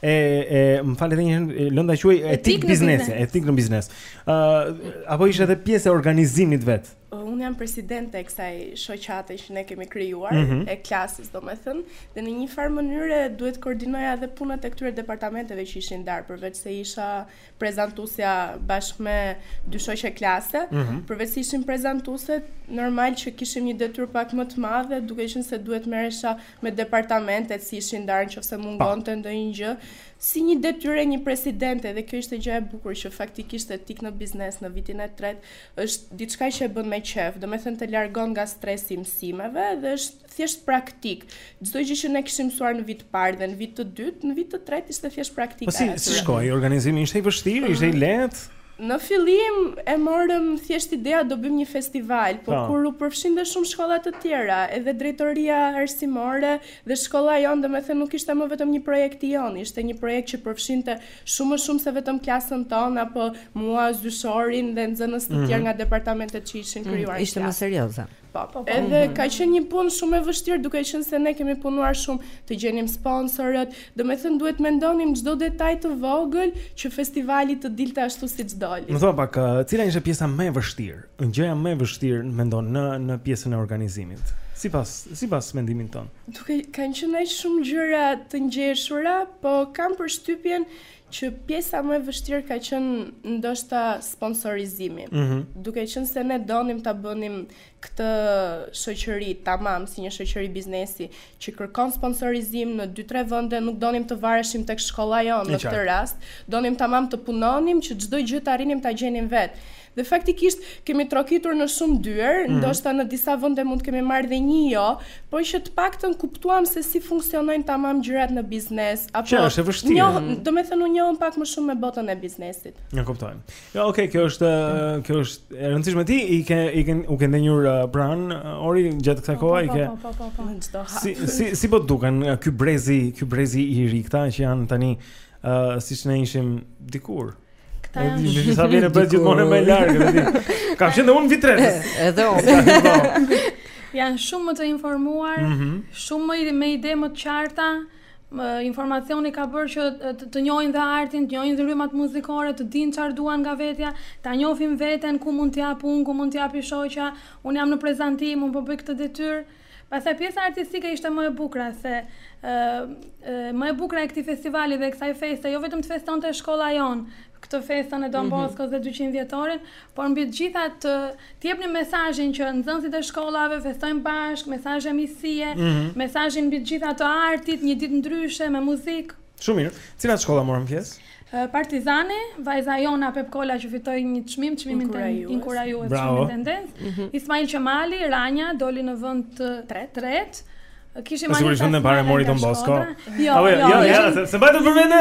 S14: E e më fal edhe një herë lënda
S17: quhet etikë
S14: biznesi, etikë në biznes. Ë uh, apo ishe edhe pjesë e organizimit vetë.
S18: Unë jam presidente e kësaj shoqate që ne kemi krijuar
S14: mm -hmm.
S18: e klasës, domethënë, dhe në një farë mënyre duhet koordinoja edhe punët e këtyre departamenteve që ishin ndarë, përveç se isha prezantuesja bashkë me dy shoqe klase,
S19: mm -hmm.
S18: përveç se ishim prezantueset, normal që kishim një detyrë pak më të madhe, duke qenë se duhet merresha me departamentet si ishin ndarë në qoftë se mungonte ndonjë gjë, si një detyrë e një presidenteje edhe kjo ishte gjëja e bukur që faktikisht etikë në biznes në vitin e tretë, është diçka që e bën me qejf, domethënë të largon nga stresi i mësimeve dhe është thjesht praktikë. Çdo gjë që ne kishim mësuar në vit të parë dhe në vit të dytë, në vit të tretë ishte thjesht praktika.
S14: Po si, si shkoi organizimi? Ishte i vështirë, ishte i lehtë?
S18: Në fillim e morëm thjesht ideja do bëjmë një festival, por pa.
S14: Po.
S18: kur u përfshinë dhe shumë shkolla të tjera, edhe drejtoria arsimore dhe shkolla jonë, domethënë nuk ishte më vetëm një projekt i joni, ishte një projekt që përfshinte shumë më shumë se vetëm klasën tonë apo mua zysh Lorin dhe nxënës të tjerë
S1: mm -hmm.
S18: nga departamentet që ishin krijuar. Mm,
S1: ishte më serioze.
S18: Po, po,
S1: po.
S18: Edhe
S1: mhm.
S18: ka qenë një punë shumë e vështirë, duke qenë se ne kemi punuar shumë të gjenim sponsorët. Domethënë duhet mendonim çdo detaj të vogël që festivali të dilte ashtu siç doli.
S14: Më thuaj pak, cila ishte pjesa më e vështirë? Gjëja më e vështirë mendon në në pjesën e organizimit. Sipas sipas mendimit tënd.
S18: Duke kanë qenë aq shumë gjëra të ngjeshura, po kam përshtypjen që pjesa më e vështirë ka qenë ndoshta sponsorizimi.
S14: Mm -hmm.
S18: Duke qenë se ne donim ta bënim këtë shoqëri tamam si një shoqëri biznesi që kërkon sponsorizim në 2-3 vende, nuk donim të vareshim tek shkolla jonë në këtë rast. Donim tamam të punonim që çdo gjë të arrinim ta gjenim vetë. Dhe faktikisht kemi trokitur në shumë dyer,
S14: mm.
S18: ndoshta në disa vende mund të kemi marrë dhe një jo, por që të paktën kuptuam se si funksionojnë tamam gjërat në biznes apo
S14: Që është e vështirë.
S18: Njo, mm. domethënë u njohëm pak më shumë me botën e biznesit.
S14: Ja kuptoj. Jo, okay, kjo është mm. kjo është e rëndësishme ti i ke i ke u ke ndenjur uh, pranë uh, ori gjatë kësaj po, po, kohe i po, ke.
S18: Po, po, po, po, po.
S14: Si si si po duken uh, ky brezi, ky brezi i ri këta që janë tani ë uh, siç ne ishim dikur.
S17: Këta janë
S14: shumë. Se sa vjen e bëhet gjithmonë më larg, e di. Kam qenë unë vit i tretë.
S1: Edhe
S14: unë.
S17: Janë shumë më të informuar,
S14: mm -hmm.
S17: shumë më me ide më të qarta, informacioni ka bërë që të, të njohin dhe artin, të njohin dhe rrymat muzikore, të dinë çfarë duan nga vetja, ta njohin veten ku mund të jap unë, ku mund të japi shoqja. Unë jam në prezantim, unë po bëj këtë detyrë. Pastaj pjesa artistike ishte më e bukura se më e bukura e këtij festivali dhe kësaj feste, jo vetëm të festonte shkolla jonë këtë festën e Don
S18: mhm.
S17: Boscos dhe 200 vjetorin, por mbi të gjitha të të jepnim mesazhin që nxënësit e shkollave festojnë bashkë, mesazhe miqësie,
S14: mhm.
S17: mesazhin mbi të gjitha të artit, një ditë ndryshe me muzikë.
S14: Shumë mirë. Cilat shkolla morën pjesë?
S17: Partizani, vajza Jona Pepkola që fitoi një çmim, çmimin
S18: inkurajues,
S17: çmimin tendencë. Mm -hmm. Ismail Qemali, Ranja doli në vend të tretë. Tret. Kishim.
S14: Sigurisht vendin e parë mori Don Bosco.
S17: Jo, jo,
S14: jo, jo,
S17: jo,
S14: se bëhet për vende.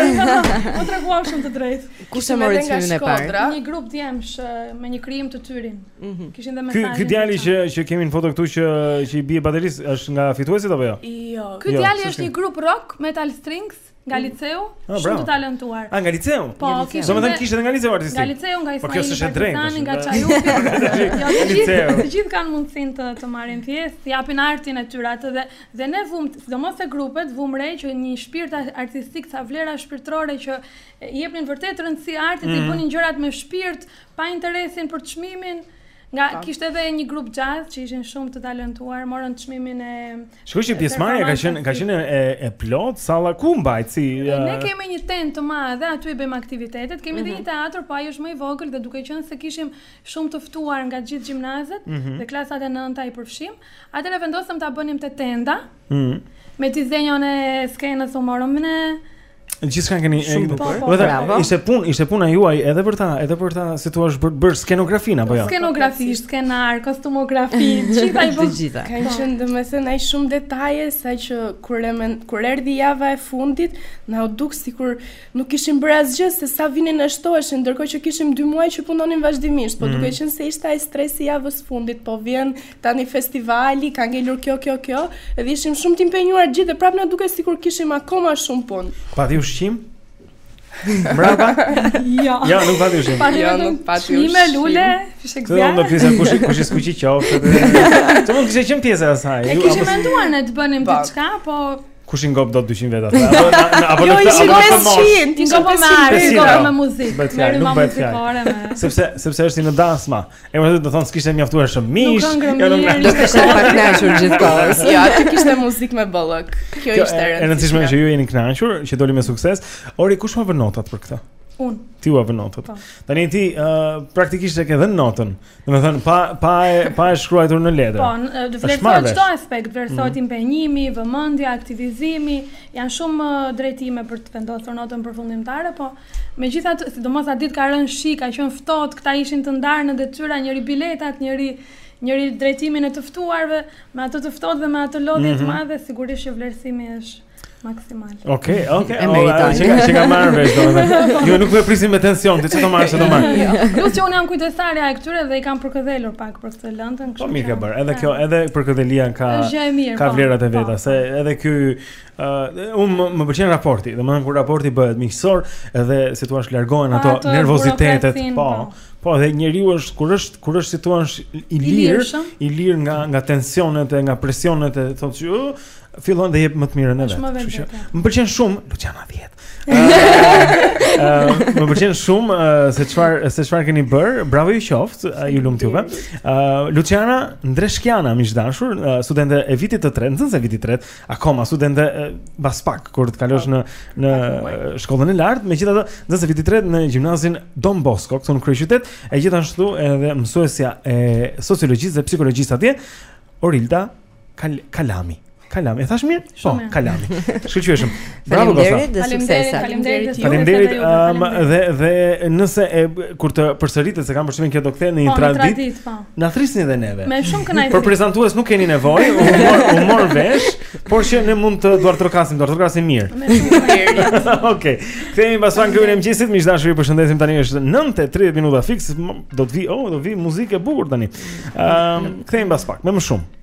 S17: U treguam shumë të drejtë.
S1: Kush e mori çmimin e parë?
S17: Një grup djemsh me një krijim të tyrin. Mhm. Kishin dhe
S14: mesazhe. Ky ky djali që që kemi në foto këtu që që i bie baterisë është nga fituesit apo jo?
S18: Jo.
S17: Ky
S14: jo,
S17: djali është një grup rock Metal Strings nga mm. liceu,
S14: ah,
S17: shumë të talentuar.
S14: Ah, nga liceu.
S17: Po,
S14: kishte.
S17: Domethënë
S14: kishte nga liceu artistik.
S17: Nga liceu, nga Ismaili.
S14: Po kjo është e drejtë.
S17: Nga Çajupi. Jo, të gjithë, të gjithë kenë mundësinë të të marrin pjesë, të japin artin e tyre atë dhe dhe ne vumë, sidomos te grupet, vumë re që një shpirt artistik, ca vlera shpirtërore që i jepnin vërtet rëndësi artit, mm.
S14: i
S17: bënin gjërat me shpirt, Pa interesin për çmimin, Nga pa. kishte edhe një grup jazz që ishin shumë të talentuar, morën çmimin e
S14: Shkoj që pjesëmarrja ka qenë ka qenë e e plotë, salla ku u mbajt si uh...
S17: Ne kemi një tendë të madh dhe aty i bëjmë aktivitetet. Kemi mm -hmm. dhe mhm. një teatër, po ai është më i vogël dhe duke qenë se kishim shumë të ftuar nga gjithë gjimnazet
S14: mm -hmm.
S17: dhe klasat e nënta i përfshimë, atëherë vendosëm ta bënim te tenda.
S14: Mm.
S17: Me dizenjon e skenës u morëm ne.
S14: Gjithçka keni vetë bërë. Po,
S1: po,
S14: ishte punë, ishte puna juaj edhe për ta, edhe për ta, si thua, bërë bërë skenografinë apo jo?
S17: Skenografi, skenar, kostumografi,
S1: gjithçka
S17: po.
S1: Gjithçka.
S18: Ka qenë po. domethënë aq shumë detaje sa që kur e kur erdhi java e fundit, na u duk sikur nuk kishim bërë asgjë se sa vinin e shtoheshin, ndërkohë që kishim 2 muaj që punonim vazhdimisht, po
S14: mm.
S18: duke qenë se ishte ai stresi i javës fundit, po vjen Tani festivali, ka ngelur kjo, kjo, kjo, dhe ishim shumë të impenjuar gjithë dhe prapë na duket sikur kishim akoma shumë punë.
S14: Pati ushqim? Mbrapa?
S17: Jo.
S14: Jo, nuk pati ushqim.
S17: Pati
S18: jo,
S17: vetëm
S18: pati ushqim.
S17: Ime
S14: lule, fishekzjarr. Do
S17: të
S14: thonë kush kush e skuqi qoftet. Të mund të kishte qenë pjesa e saj.
S17: E kishim menduar ne të bënim
S18: po.
S17: diçka, po
S14: Kush i ngop dot 200 veta? Apo
S18: jo, ishin 500,
S17: ti ngop me art, ti
S14: ngop
S17: me muzikë.
S14: Nuk bëhet fjalë. Sepse sepse është në dasma. Edhe do thonë s'kishte mjaftuar shumë mish.
S17: Nuk kanë
S14: jo, ngrënë
S17: mirë,
S1: ishte shumë pak kënaqur gjithkohës.
S18: Ja, ti kishte muzikë me bollëk. Kjo ishte
S14: e rëndësishme. E rëndësishme që ju jeni kënaqur, që doli me sukses. Ori kush i vë notat për këtë?
S17: Un.
S14: Ti ua vë notat.
S17: Po.
S14: Tani ti praktikisht e ke dhënë notën. Domethënë pa pa e pa e shkruar në letër.
S17: Po, do
S14: vlerësoj
S17: çdo aspekt, vlerësoj
S14: mhm.
S17: impenjimi, vëmendja, aktivizimi, janë shumë drejtime për të vendosur notën përfundimtare, po Megjithatë, sidomos atë ditë ka rënë shi, ka qenë ftohtë, këta ishin të ndarë në detyra, njëri biletat, njëri njëri drejtimin e të ftuarve, me atë të ftohtë dhe me atë lodhje mm -hmm. të
S14: mhm.
S17: madhe, sigurisht që vlerësimi është maksimal.
S20: Okej,
S1: okay,
S20: okej.
S1: Okay,
S20: oh, uh, s'ka s'ka marr vesh domethënë. Jo nuk më prisni me tension, ti çfarë marrësh do marr.
S17: Jo. Plus që unë jam kujdestarja e këtyre dhe i kam përkëdhelur pak për këtë lëndën, kështu.
S20: Po
S17: mirë
S20: ke bër. Edhe kjo, edhe përkëdhelia ka ka
S17: po.
S20: vlerat e veta, po. se edhe ky Uh, unë më, më pëlqen raporti, domethënë kur raporti bëhet miqësor edhe si thua
S17: shlargohen
S20: ato nervozitetet po,
S17: po,
S20: po dhe njeriu është kur është, kur është si të thuash
S17: i
S20: lirë i lirë nga, nga tensionet e nga presionet them se uh, fillon dhe jep më të mirën e
S17: vetes,
S20: kështu që më pëlqen shumë Luciana 10 uh, më pëlqen shumë uh, se çfarë se çfarë keni bër bravo ju qoftë uh, ju lumtë juve uh, Luciana Ndreshkiana miq të dashur uh, studente e vitit të tretë nxënëse e vitit të tretë Akoma studente mbas pak kur të kalosh në në shkollën e lartë, megjithatë, nxënëse viti tret në gjimnazin Don Bosco, këtu në kryeqytet, e gjithashtu edhe mësuesja e sociologjisë dhe psikologjisë atje, Orilda Kal Kalami. Kalami, e thash mirë? Po, Kalami. Shkëlqyeshëm. Bravo goca.
S1: Faleminderit,
S17: faleminderit.
S20: Faleminderit.
S17: Ehm
S20: dhe dhe nëse e kur të përsëritet se kam përshtypjen kjo do kthehet në një
S17: po, traditë.
S20: Po,
S17: në traditë, po.
S20: Na thrisni dhe neve.
S17: Me shumë kënaqësi.
S20: Për prezantues nuk keni nevojë, u mor, u mor vesh, por që ne mund të duartrokasim, duartrokasim mirë.
S17: Me shumë mirë.
S20: Okej. Kthehemi pas pak klubin e mëngjesit, miq të dashur, ju përshëndesim tani është 9:30 minuta fiks, do të vi, oh, do vi muzikë e bukur tani. Ëm, ehm, um, kthehemi pas pak, me më shumë.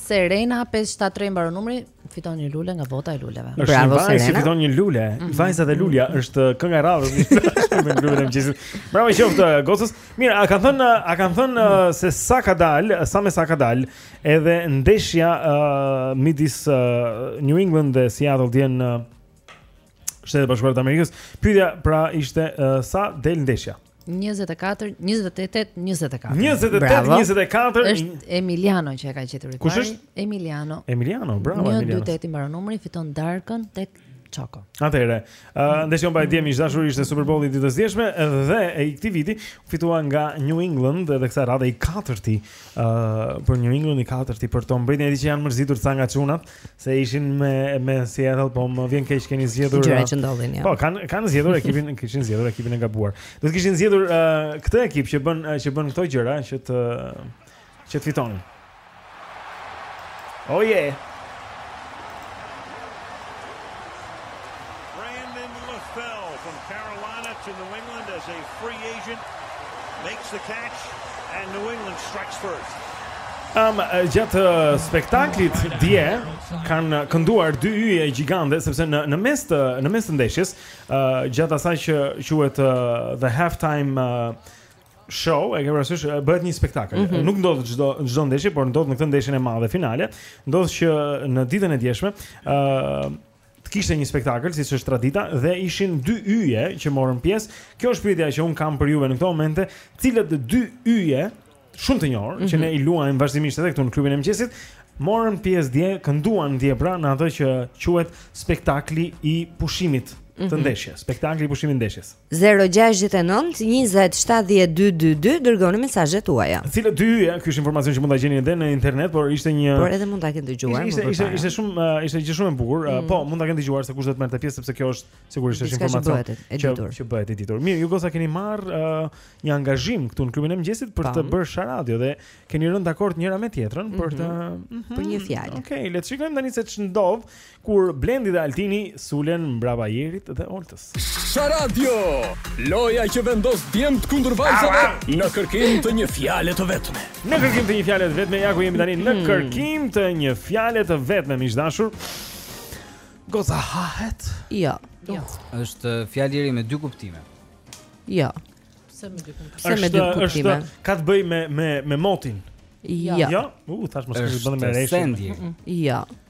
S3: Serena 573 mbaron numri, fiton një lule nga bota e luleve.
S14: Është Bravo, një vajzë që Serena. fiton një lule. Mm -hmm. Vajza dhe lulja është kënga e radhës. në klubin e mëngjesit. Bravo qoftë uh, Gocës. Mirë, a kanë thënë a kanë thënë uh, se sa ka dal, sa me sa ka dal, edhe ndeshja uh, midis uh, New England dhe Seattle dje në uh, Shtetet e Bashkuara të Amerikës. Pyetja pra ishte uh, sa del ndeshja.
S3: 24 28 24.
S14: 28 24.
S3: Është Emiliano që e ka gjetur.
S14: Kush është?
S3: Emiliano.
S14: Emiliano, bravo Emiliano.
S3: 28 i mbaron numri, fiton darkën tek Çoko.
S14: Atëherë, ë uh, ndeshja mbrëmë, miq të dashur, ishte Super Bowl i ditës së djeshme dhe i këtij viti u fitua nga New England dhe kësaj radhe i katërti ë uh, për New England i katërti për Tom Brady, edhe që janë mërzitur ca nga çunat, se ishin me me Seattle, po më vjen keq keni zgjedhur.
S1: Gjëra
S14: uh,
S1: që ndodhin. Ja. Jo.
S14: Po kanë kanë zgjedhur ekipin, kishin zgjedhur ekipin e gabuar. Do të kishin zgjedhur uh, këtë ekip që bën uh, që bën këto gjëra që të që të fitonin. Oh yeah.
S21: Brandon LaFell from Carolina to New England as a free agent makes the catch and New England strikes first.
S14: Um, gjatë uh, spektaklit dje kanë kënduar dy yje gjigante sepse në në mes të në mes të ndeshjes, uh, gjatë asaj që quhet uh, the halftime uh, show, e ke parasysh, uh, bëhet një spektakël.
S22: Mm -hmm.
S14: Nuk ndodh çdo çdo ndeshje, por ndodh në këtë ndeshjen e madhe finale, ndodh që në ditën e djeshme, ë uh, të kishte një spektakël siç është tradita dhe ishin dy yje që morën pjesë. Kjo është pyetja që unë kam për juve në këto momente, cilët dy yje shumë të njohur mm -hmm. që
S22: mhm.
S14: ne i luajmë vazhdimisht edhe këtu në klubin e mëngjesit, morën pjesë dje, kënduan dje pra në atë që quhet spektakli i pushimit të
S1: mhm.
S14: ndeshjes, spektakli i pushimit të ndeshjes.
S1: Zero gjashtëdhjetë e nëntë njëzet shtatëdhjetë dy dy dy dërgoni mesazhet tuaja.
S14: Cilët dy yje, ky është informacion që mund ta gjeni edhe në internet, por ishte një
S1: Por edhe mund ta kenë dëgjuar.
S14: Ishte ishte ishte shumë uh, ishte gjë shumë e bukur. Uh,
S1: mm.
S14: Po, mund ta kenë dëgjuar se kush do të merrte pjesë sepse kjo është sigurisht është informacion
S1: që
S14: që bëhet i ditur. Mirë, ju goca keni marrë uh, një angazhim këtu në klubin e mëngjesit për të bërë sha radio dhe keni rënë dakord njëra me tjetrën për të mhm. Mhm.
S1: për një fjalë.
S14: Okej, le të shikojmë tani se ç'ndodh. Kur Blendi dhe Altini sulen mbrapa Jerit dhe Oltës.
S15: Sha Radio, loja që vendos djemt kundër vajzave në kërkim të një fjale të vetme.
S14: Në kërkim të një fjale të vetme, ja ku jemi tani, në
S1: hmm.
S14: kërkim të një fjale të vetme, miq të dashur. Goca hahet?
S1: Jo.
S3: Jo.
S2: Është fjalë me dy kuptime.
S1: Jo.
S3: Pse me dy kuptime?
S1: Pse me dy kuptime?
S14: Është ka të bëjë me me me motin.
S1: Jo.
S14: Jo. Ju thashë mos e bëni me
S2: reshjen.
S1: Jo.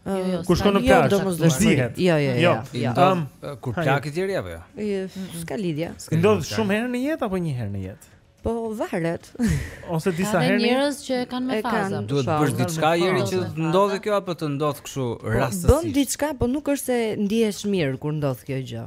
S1: Jo, jo,
S14: kur shkon në plazh?
S1: Jo,
S14: domosdoshmërisht.
S1: Jo, jo, jo. jo.
S2: Ëm, kur plakesh Jeri apo jo?
S1: S'ka lidhje.
S14: Ndodh shumë herë në jetë apo një herë në jetë?
S1: Po varet.
S14: Ose disa herë. Ka
S3: njerëz që e kanë me faza.
S2: Duhet
S1: të
S2: bësh diçka Jeri që të ndodhë kjo apo të ndodh kështu
S1: po,
S2: rastësisht.
S1: Bën diçka, po nuk është se ndihesh mirë kur ndodh kjo gjë.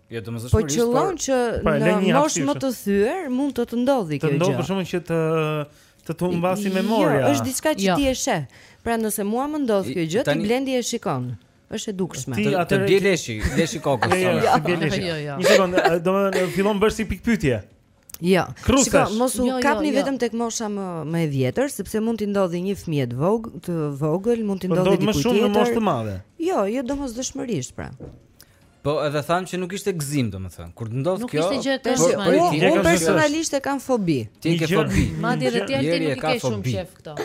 S3: Jo,
S1: domosdoshmërisht. Po qëllon që
S14: pra,
S1: në moshë më të thyer mund të të
S14: ndodhë
S1: kjo gjë.
S14: Të ndodh për shkakun që të të të humbasë jo, memoria.
S1: Jo, është diçka që
S3: jo.
S1: ti e sheh. Pra nëse mua më ndodh kjo gjë, ti Blendi e shikon. Është e dukshme.
S14: Ti,
S2: a të bie leshi, leshi i kokës.
S14: Jo, jo,
S3: jo.
S14: Një sekondë, domethënë fillon bëhesh si pikëpyetje.
S1: Jo. Shiko, mos u,
S3: jo, jo,
S1: kapni
S3: jo, jo.
S1: vetëm tek mosha më më e vjetër, sepse mund t'i ndodhi një fëmijë të vogël, të vogël, mund t'i
S14: po
S1: ndodhi
S14: diku tjetër.
S1: Do më
S14: shumë në moshë të madhe.
S1: Jo, jo domosdoshmërisht pra.
S2: Po edhe thamë që nuk ishte gëzim, domethënë, kur të ndodh kjo.
S3: Nuk ishte gjë e
S2: qeshme.
S3: Po,
S2: po,
S1: unë personalisht e kam fobi.
S2: Ti ke fobi.
S3: Madje edhe ti Altin nuk i ke shumë qejf këto.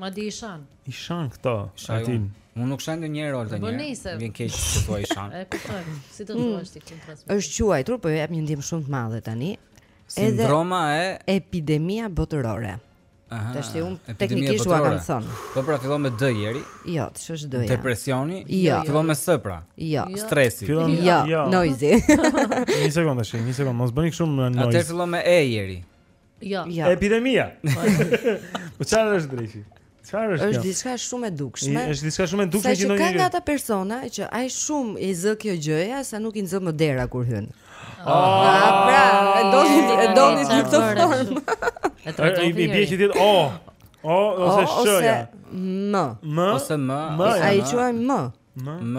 S3: Madje i shan.
S23: I shan këto, Altin.
S2: Unë nuk shan ndonjëherë
S3: robt
S2: unë,
S3: më.
S2: Vjen keq të thua i shan.
S3: E kuptoj. Si të thua ti këtë transmetim?
S1: Është quajtur, po ju jap një ndihmë shumë të madhe tani.
S2: Sindroma e
S1: epidemia botërore.
S2: Aha.
S1: Tashti unë teknikisht u kam thon.
S2: Po pra fillon me D Jeri?
S1: Jo, ç'është D-ja?
S2: Depresioni?
S1: Jo.
S2: Fillon me S pra.
S1: Jo. jo.
S2: Stresi.
S23: Fillon me
S1: jo.
S23: jo.
S1: Noizi.
S23: Një sekondë, një sekondë, mos bëni kështu
S2: me
S23: noizi.
S2: Atë fillon me E Jeri.
S3: Jo.
S1: Ja.
S23: Epidemia. Po çfarë është dreqi? Çfarë është?
S1: Është diçka shumë e dukshme.
S23: Është diçka shumë e dukshme që
S1: ndonjëherë. Saqë ka nga ata persona që ai shumë i zë kjo gjëja sa nuk i nxë më dera kur hyn.
S23: Ah,
S1: ah pra, e doni e doni në këtë formë.
S3: Atë
S23: i bie që ditë, oh. Oh, ose sh-ja.
S2: Ose m. Ose m.
S1: A e quajmë m.
S23: M.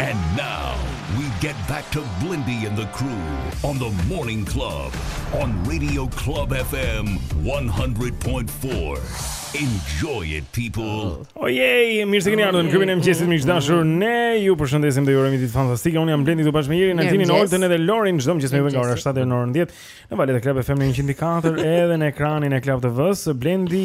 S24: And now we
S6: get back to Blendi and the crew on the morning club on radio club FM 100.4 enjoy it people
S14: oh yeah mirë se keni ardhur në klubin e mëngjesit miq të dashur ne ju përshëndesim dhe ju urojmë ditë fantastike unë jam Blendi këtu bashkë me Jerin Altinin Oltën edhe Lorin çdo mëngjes me ju nga ora 7 deri në orën 10 në valët e Club FM 104 edhe në ekranin e Club TV-s Blendi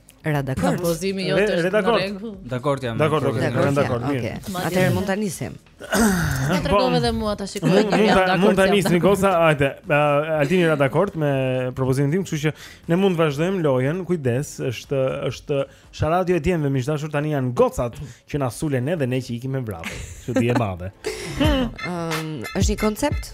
S1: Ra dakord.
S3: Propozimi
S14: jot
S3: është në rregull.
S2: Dakord jam.
S14: Dakord, dakord, jam dakord.
S3: Okej.
S1: Atëherë mund ta nisim.
S3: Po, tregoje edhe mua ta shikoj.
S14: Mund ta mund ta nisni goca, hajde. Altini ra dakord me propozimin tim, kështu që ne mund të vazhdojmë lojën. Kujdes, është është Sharada e djemve, miq të dashur tani janë gocat që na sulen ne dhe ne që ikim me vrap. Çudi e madhe.
S1: Ëm, është një koncept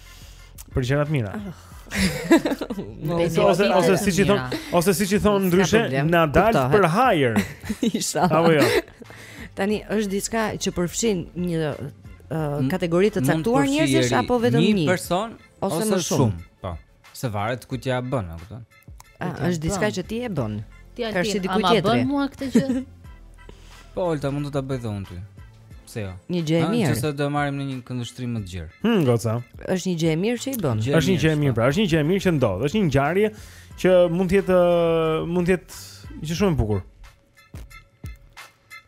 S2: Për
S14: gjëra të mira.
S3: Ose
S14: ose siç i thon, ose siç i thon ndryshe, na dal për hajër.
S1: Inshallah.
S14: Apo jo.
S1: Tani është diçka që përfshin një kategori të caktuar njerëzish apo vetëm një?
S2: Një person
S1: ose, më shumë.
S2: Po. Se varet ku t'ia bën, a kupton?
S1: A, është diçka që ti e bën.
S3: Ti e
S1: di,
S3: a
S1: ma
S3: bën mua këtë gjë?
S2: Po, Olta, mund të ta bëjë edhe ty. Pse jo?
S1: Një gjë e mirë.
S2: Nëse do marrim në një këndvështrim më të gjerë.
S14: Hm, goca.
S1: Është një gjë e mirë që i bën.
S14: Është një gjë e mirë, pra, është një gjë e mirë që ndodh. Është një ngjarje që mund të jetë mund të jetë gjë shumë e bukur.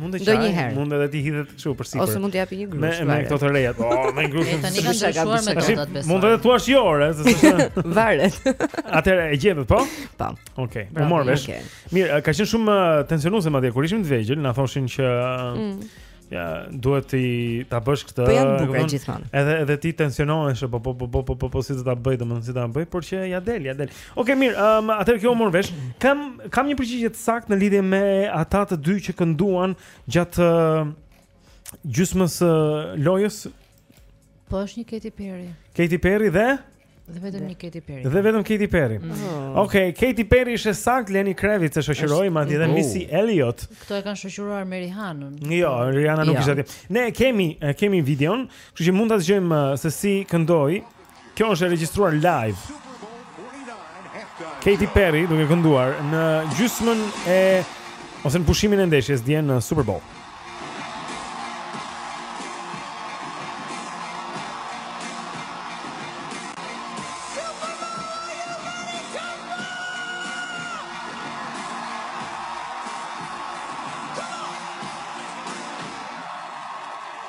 S3: Mund të qajë,
S14: mund
S1: edhe
S14: t'i hidhet kështu për sipër.
S1: Ose mund t'i japi një grush.
S14: Me me këto të reja. Po, me
S3: një
S14: grush.
S3: Tani kanë ndryshuar metodat besoj.
S14: Mund edhe thuash jo, ore, se s'është.
S1: Varet.
S14: Atëherë e gjetët, po?
S1: Po.
S14: Okej. U mor vesh. Mirë, ka qenë shumë uh, tensionuese madje kur ishim të vegjël, na thoshin që uh,
S1: mm.
S14: Ja, duhet ti ta bësh këtë.
S1: Po janë
S14: bukur
S1: gjithmonë.
S14: Edhe edhe ti tensionohesh, po po po po po po, po si do ta bëj, domethënë si ta bëj, por që ja del, ja del. Ok mirë, um, atëherë kjo u mor vesh. Kam kam një përgjigje të saktë në lidhje me ata të dy që kënduan gjatë uh, gjysmës uh, lojës.
S3: Po është një Katy Perry.
S14: Katy Perry dhe
S25: dhe vetëm një Katy Perry.
S14: Dhe vetëm Katy Perry.
S25: Mm.
S14: Oh. Ok, Katy Perry është saktë Lenny Kravitz e shoqëroi madje edhe
S25: oh.
S14: Missy Elliott.
S25: Këto e kanë shoqëruar me Rihanën.
S14: Jo, Rihanna nuk
S25: jo.
S14: ishte atje. Ne kemi kemi videon, kështu që mund ta dëgjojmë se si këndoi. Kjo është e regjistruar live. Katy Perry duke kënduar në gjysmën e ose në pushimin e ndeshjes dje në Super Bowl.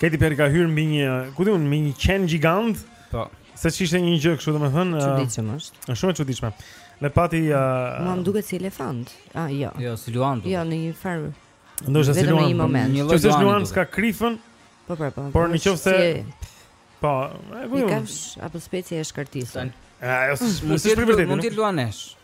S14: Katy Perry ka hyrë mbi një, ku di unë, mbi një qen gjigand.
S2: Po.
S14: Se ç'ishte një gjë kështu domethënë. Uh,
S1: çuditshëm është.
S14: Është shumë e çuditshme. Dhe pati ë uh,
S1: Mua më duket si elefant. Ah, jo.
S2: Jo, si luan.
S1: Jo, në një farë.
S14: Ndoshta si luan.
S1: Vetëm në një moment.
S2: Një lloj
S14: luan s'ka krifën.
S1: Po, po, po.
S14: Por
S1: nëse
S14: Po, e ku?
S1: Një kafshë apo specie e
S2: shkartisë.
S14: Ai është
S2: mund
S14: të jetë luaneshë.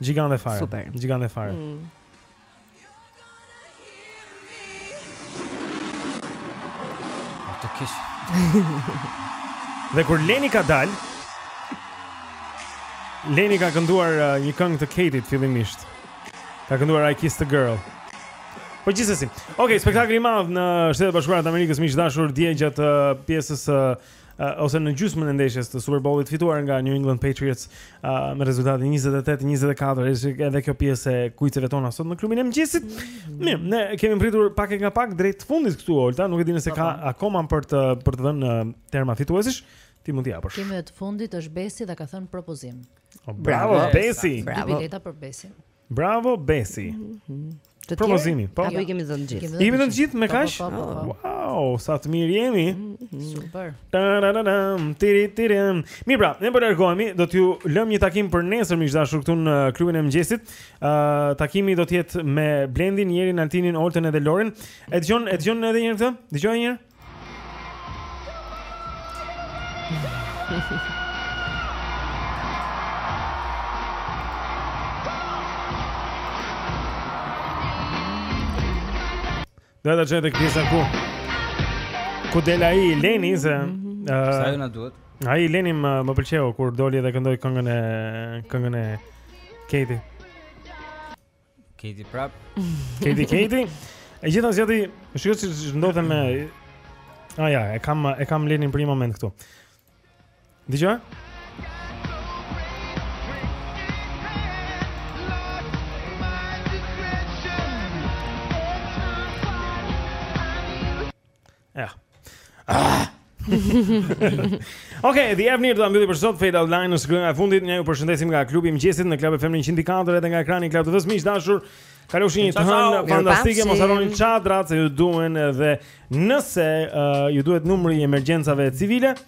S1: Gjigande fare. Super.
S14: Gjigande fare.
S1: Mm.
S2: Të kish.
S14: Dhe kur Leni ka dalë, Leni ka kënduar uh, një këngë të Katy-t fillimisht. Ka kënduar I Kissed a Girl. Po gjithsesi. Okej, okay, spektakli i madh në Shtetet e Bashkuara të Amerikës miq të dashur dje gjatë uh, pjesës së uh, uh, ose në gjysmën e ndeshjes të Super Bowl-it fituar nga New England Patriots uh, me rezultatin 28-24, edhe kjo pjesë e kuiceve tona sot në klubin e mëngjesit. Mm. Mirë, ne kemi mbërritur pak e nga pak drejt fundit, këtu Olta, nuk e di nëse ka akoma për të për të dhënë uh, emra fituesish. Ti mund t'i japësh.
S25: Kemi të fundit është Besi dhe ka thënë propozim.
S14: Oh, bravo, bravo Besi.
S25: Bravo. Bileta për Besin.
S14: Bravo Besi.
S1: Të
S14: propozimi, po.
S1: Apo i kemi dhënë të
S25: gjithë.
S14: I kemi dhënë të gjithë me
S25: po,
S14: kaq?
S25: Po, po,
S14: wow, sa të mirë jemi. Mm-hmm.
S25: Super.
S14: Tararam, tiri tirim. Mirë pra, ne po largohemi, do t'ju lëmë një takim për nesër miq të dashur këtu në klubin e mëngjesit. Ë, takimi do të jetë me Blendin, Jerin, Altinin, Oltën edhe Lorin. E dëgjon, e dëgjon edhe një herë këtë? Dëgjoje një herë. Do të jetë te pjesa ku Ku del ai Leni se
S2: mhm.
S14: Sa
S2: do na duhet?
S14: Ai Leni më, më pëlqeu kur doli edhe këndoi këngën e Këngën e Keti
S2: Keti prap.
S14: Keti Keti. E gjitha zgjati, shikoj si ndodhem me Ah ja, e kam e kam Lenin për një moment këtu. Dëgjoje. Ja. Ah! Okej, The Avener do ta mbyllë për sot Fade Out Lines kënga e fundit. Ne ju përshëndesim nga klubi i mëngjesit në Club FM 104 edhe nga ekrani i Club TV-s miq të dashur. Kalofshi një të hënë fantastike, mos harroni çadrat se ju duhen edhe nëse uh, ju duhet numri i emergjencave civile,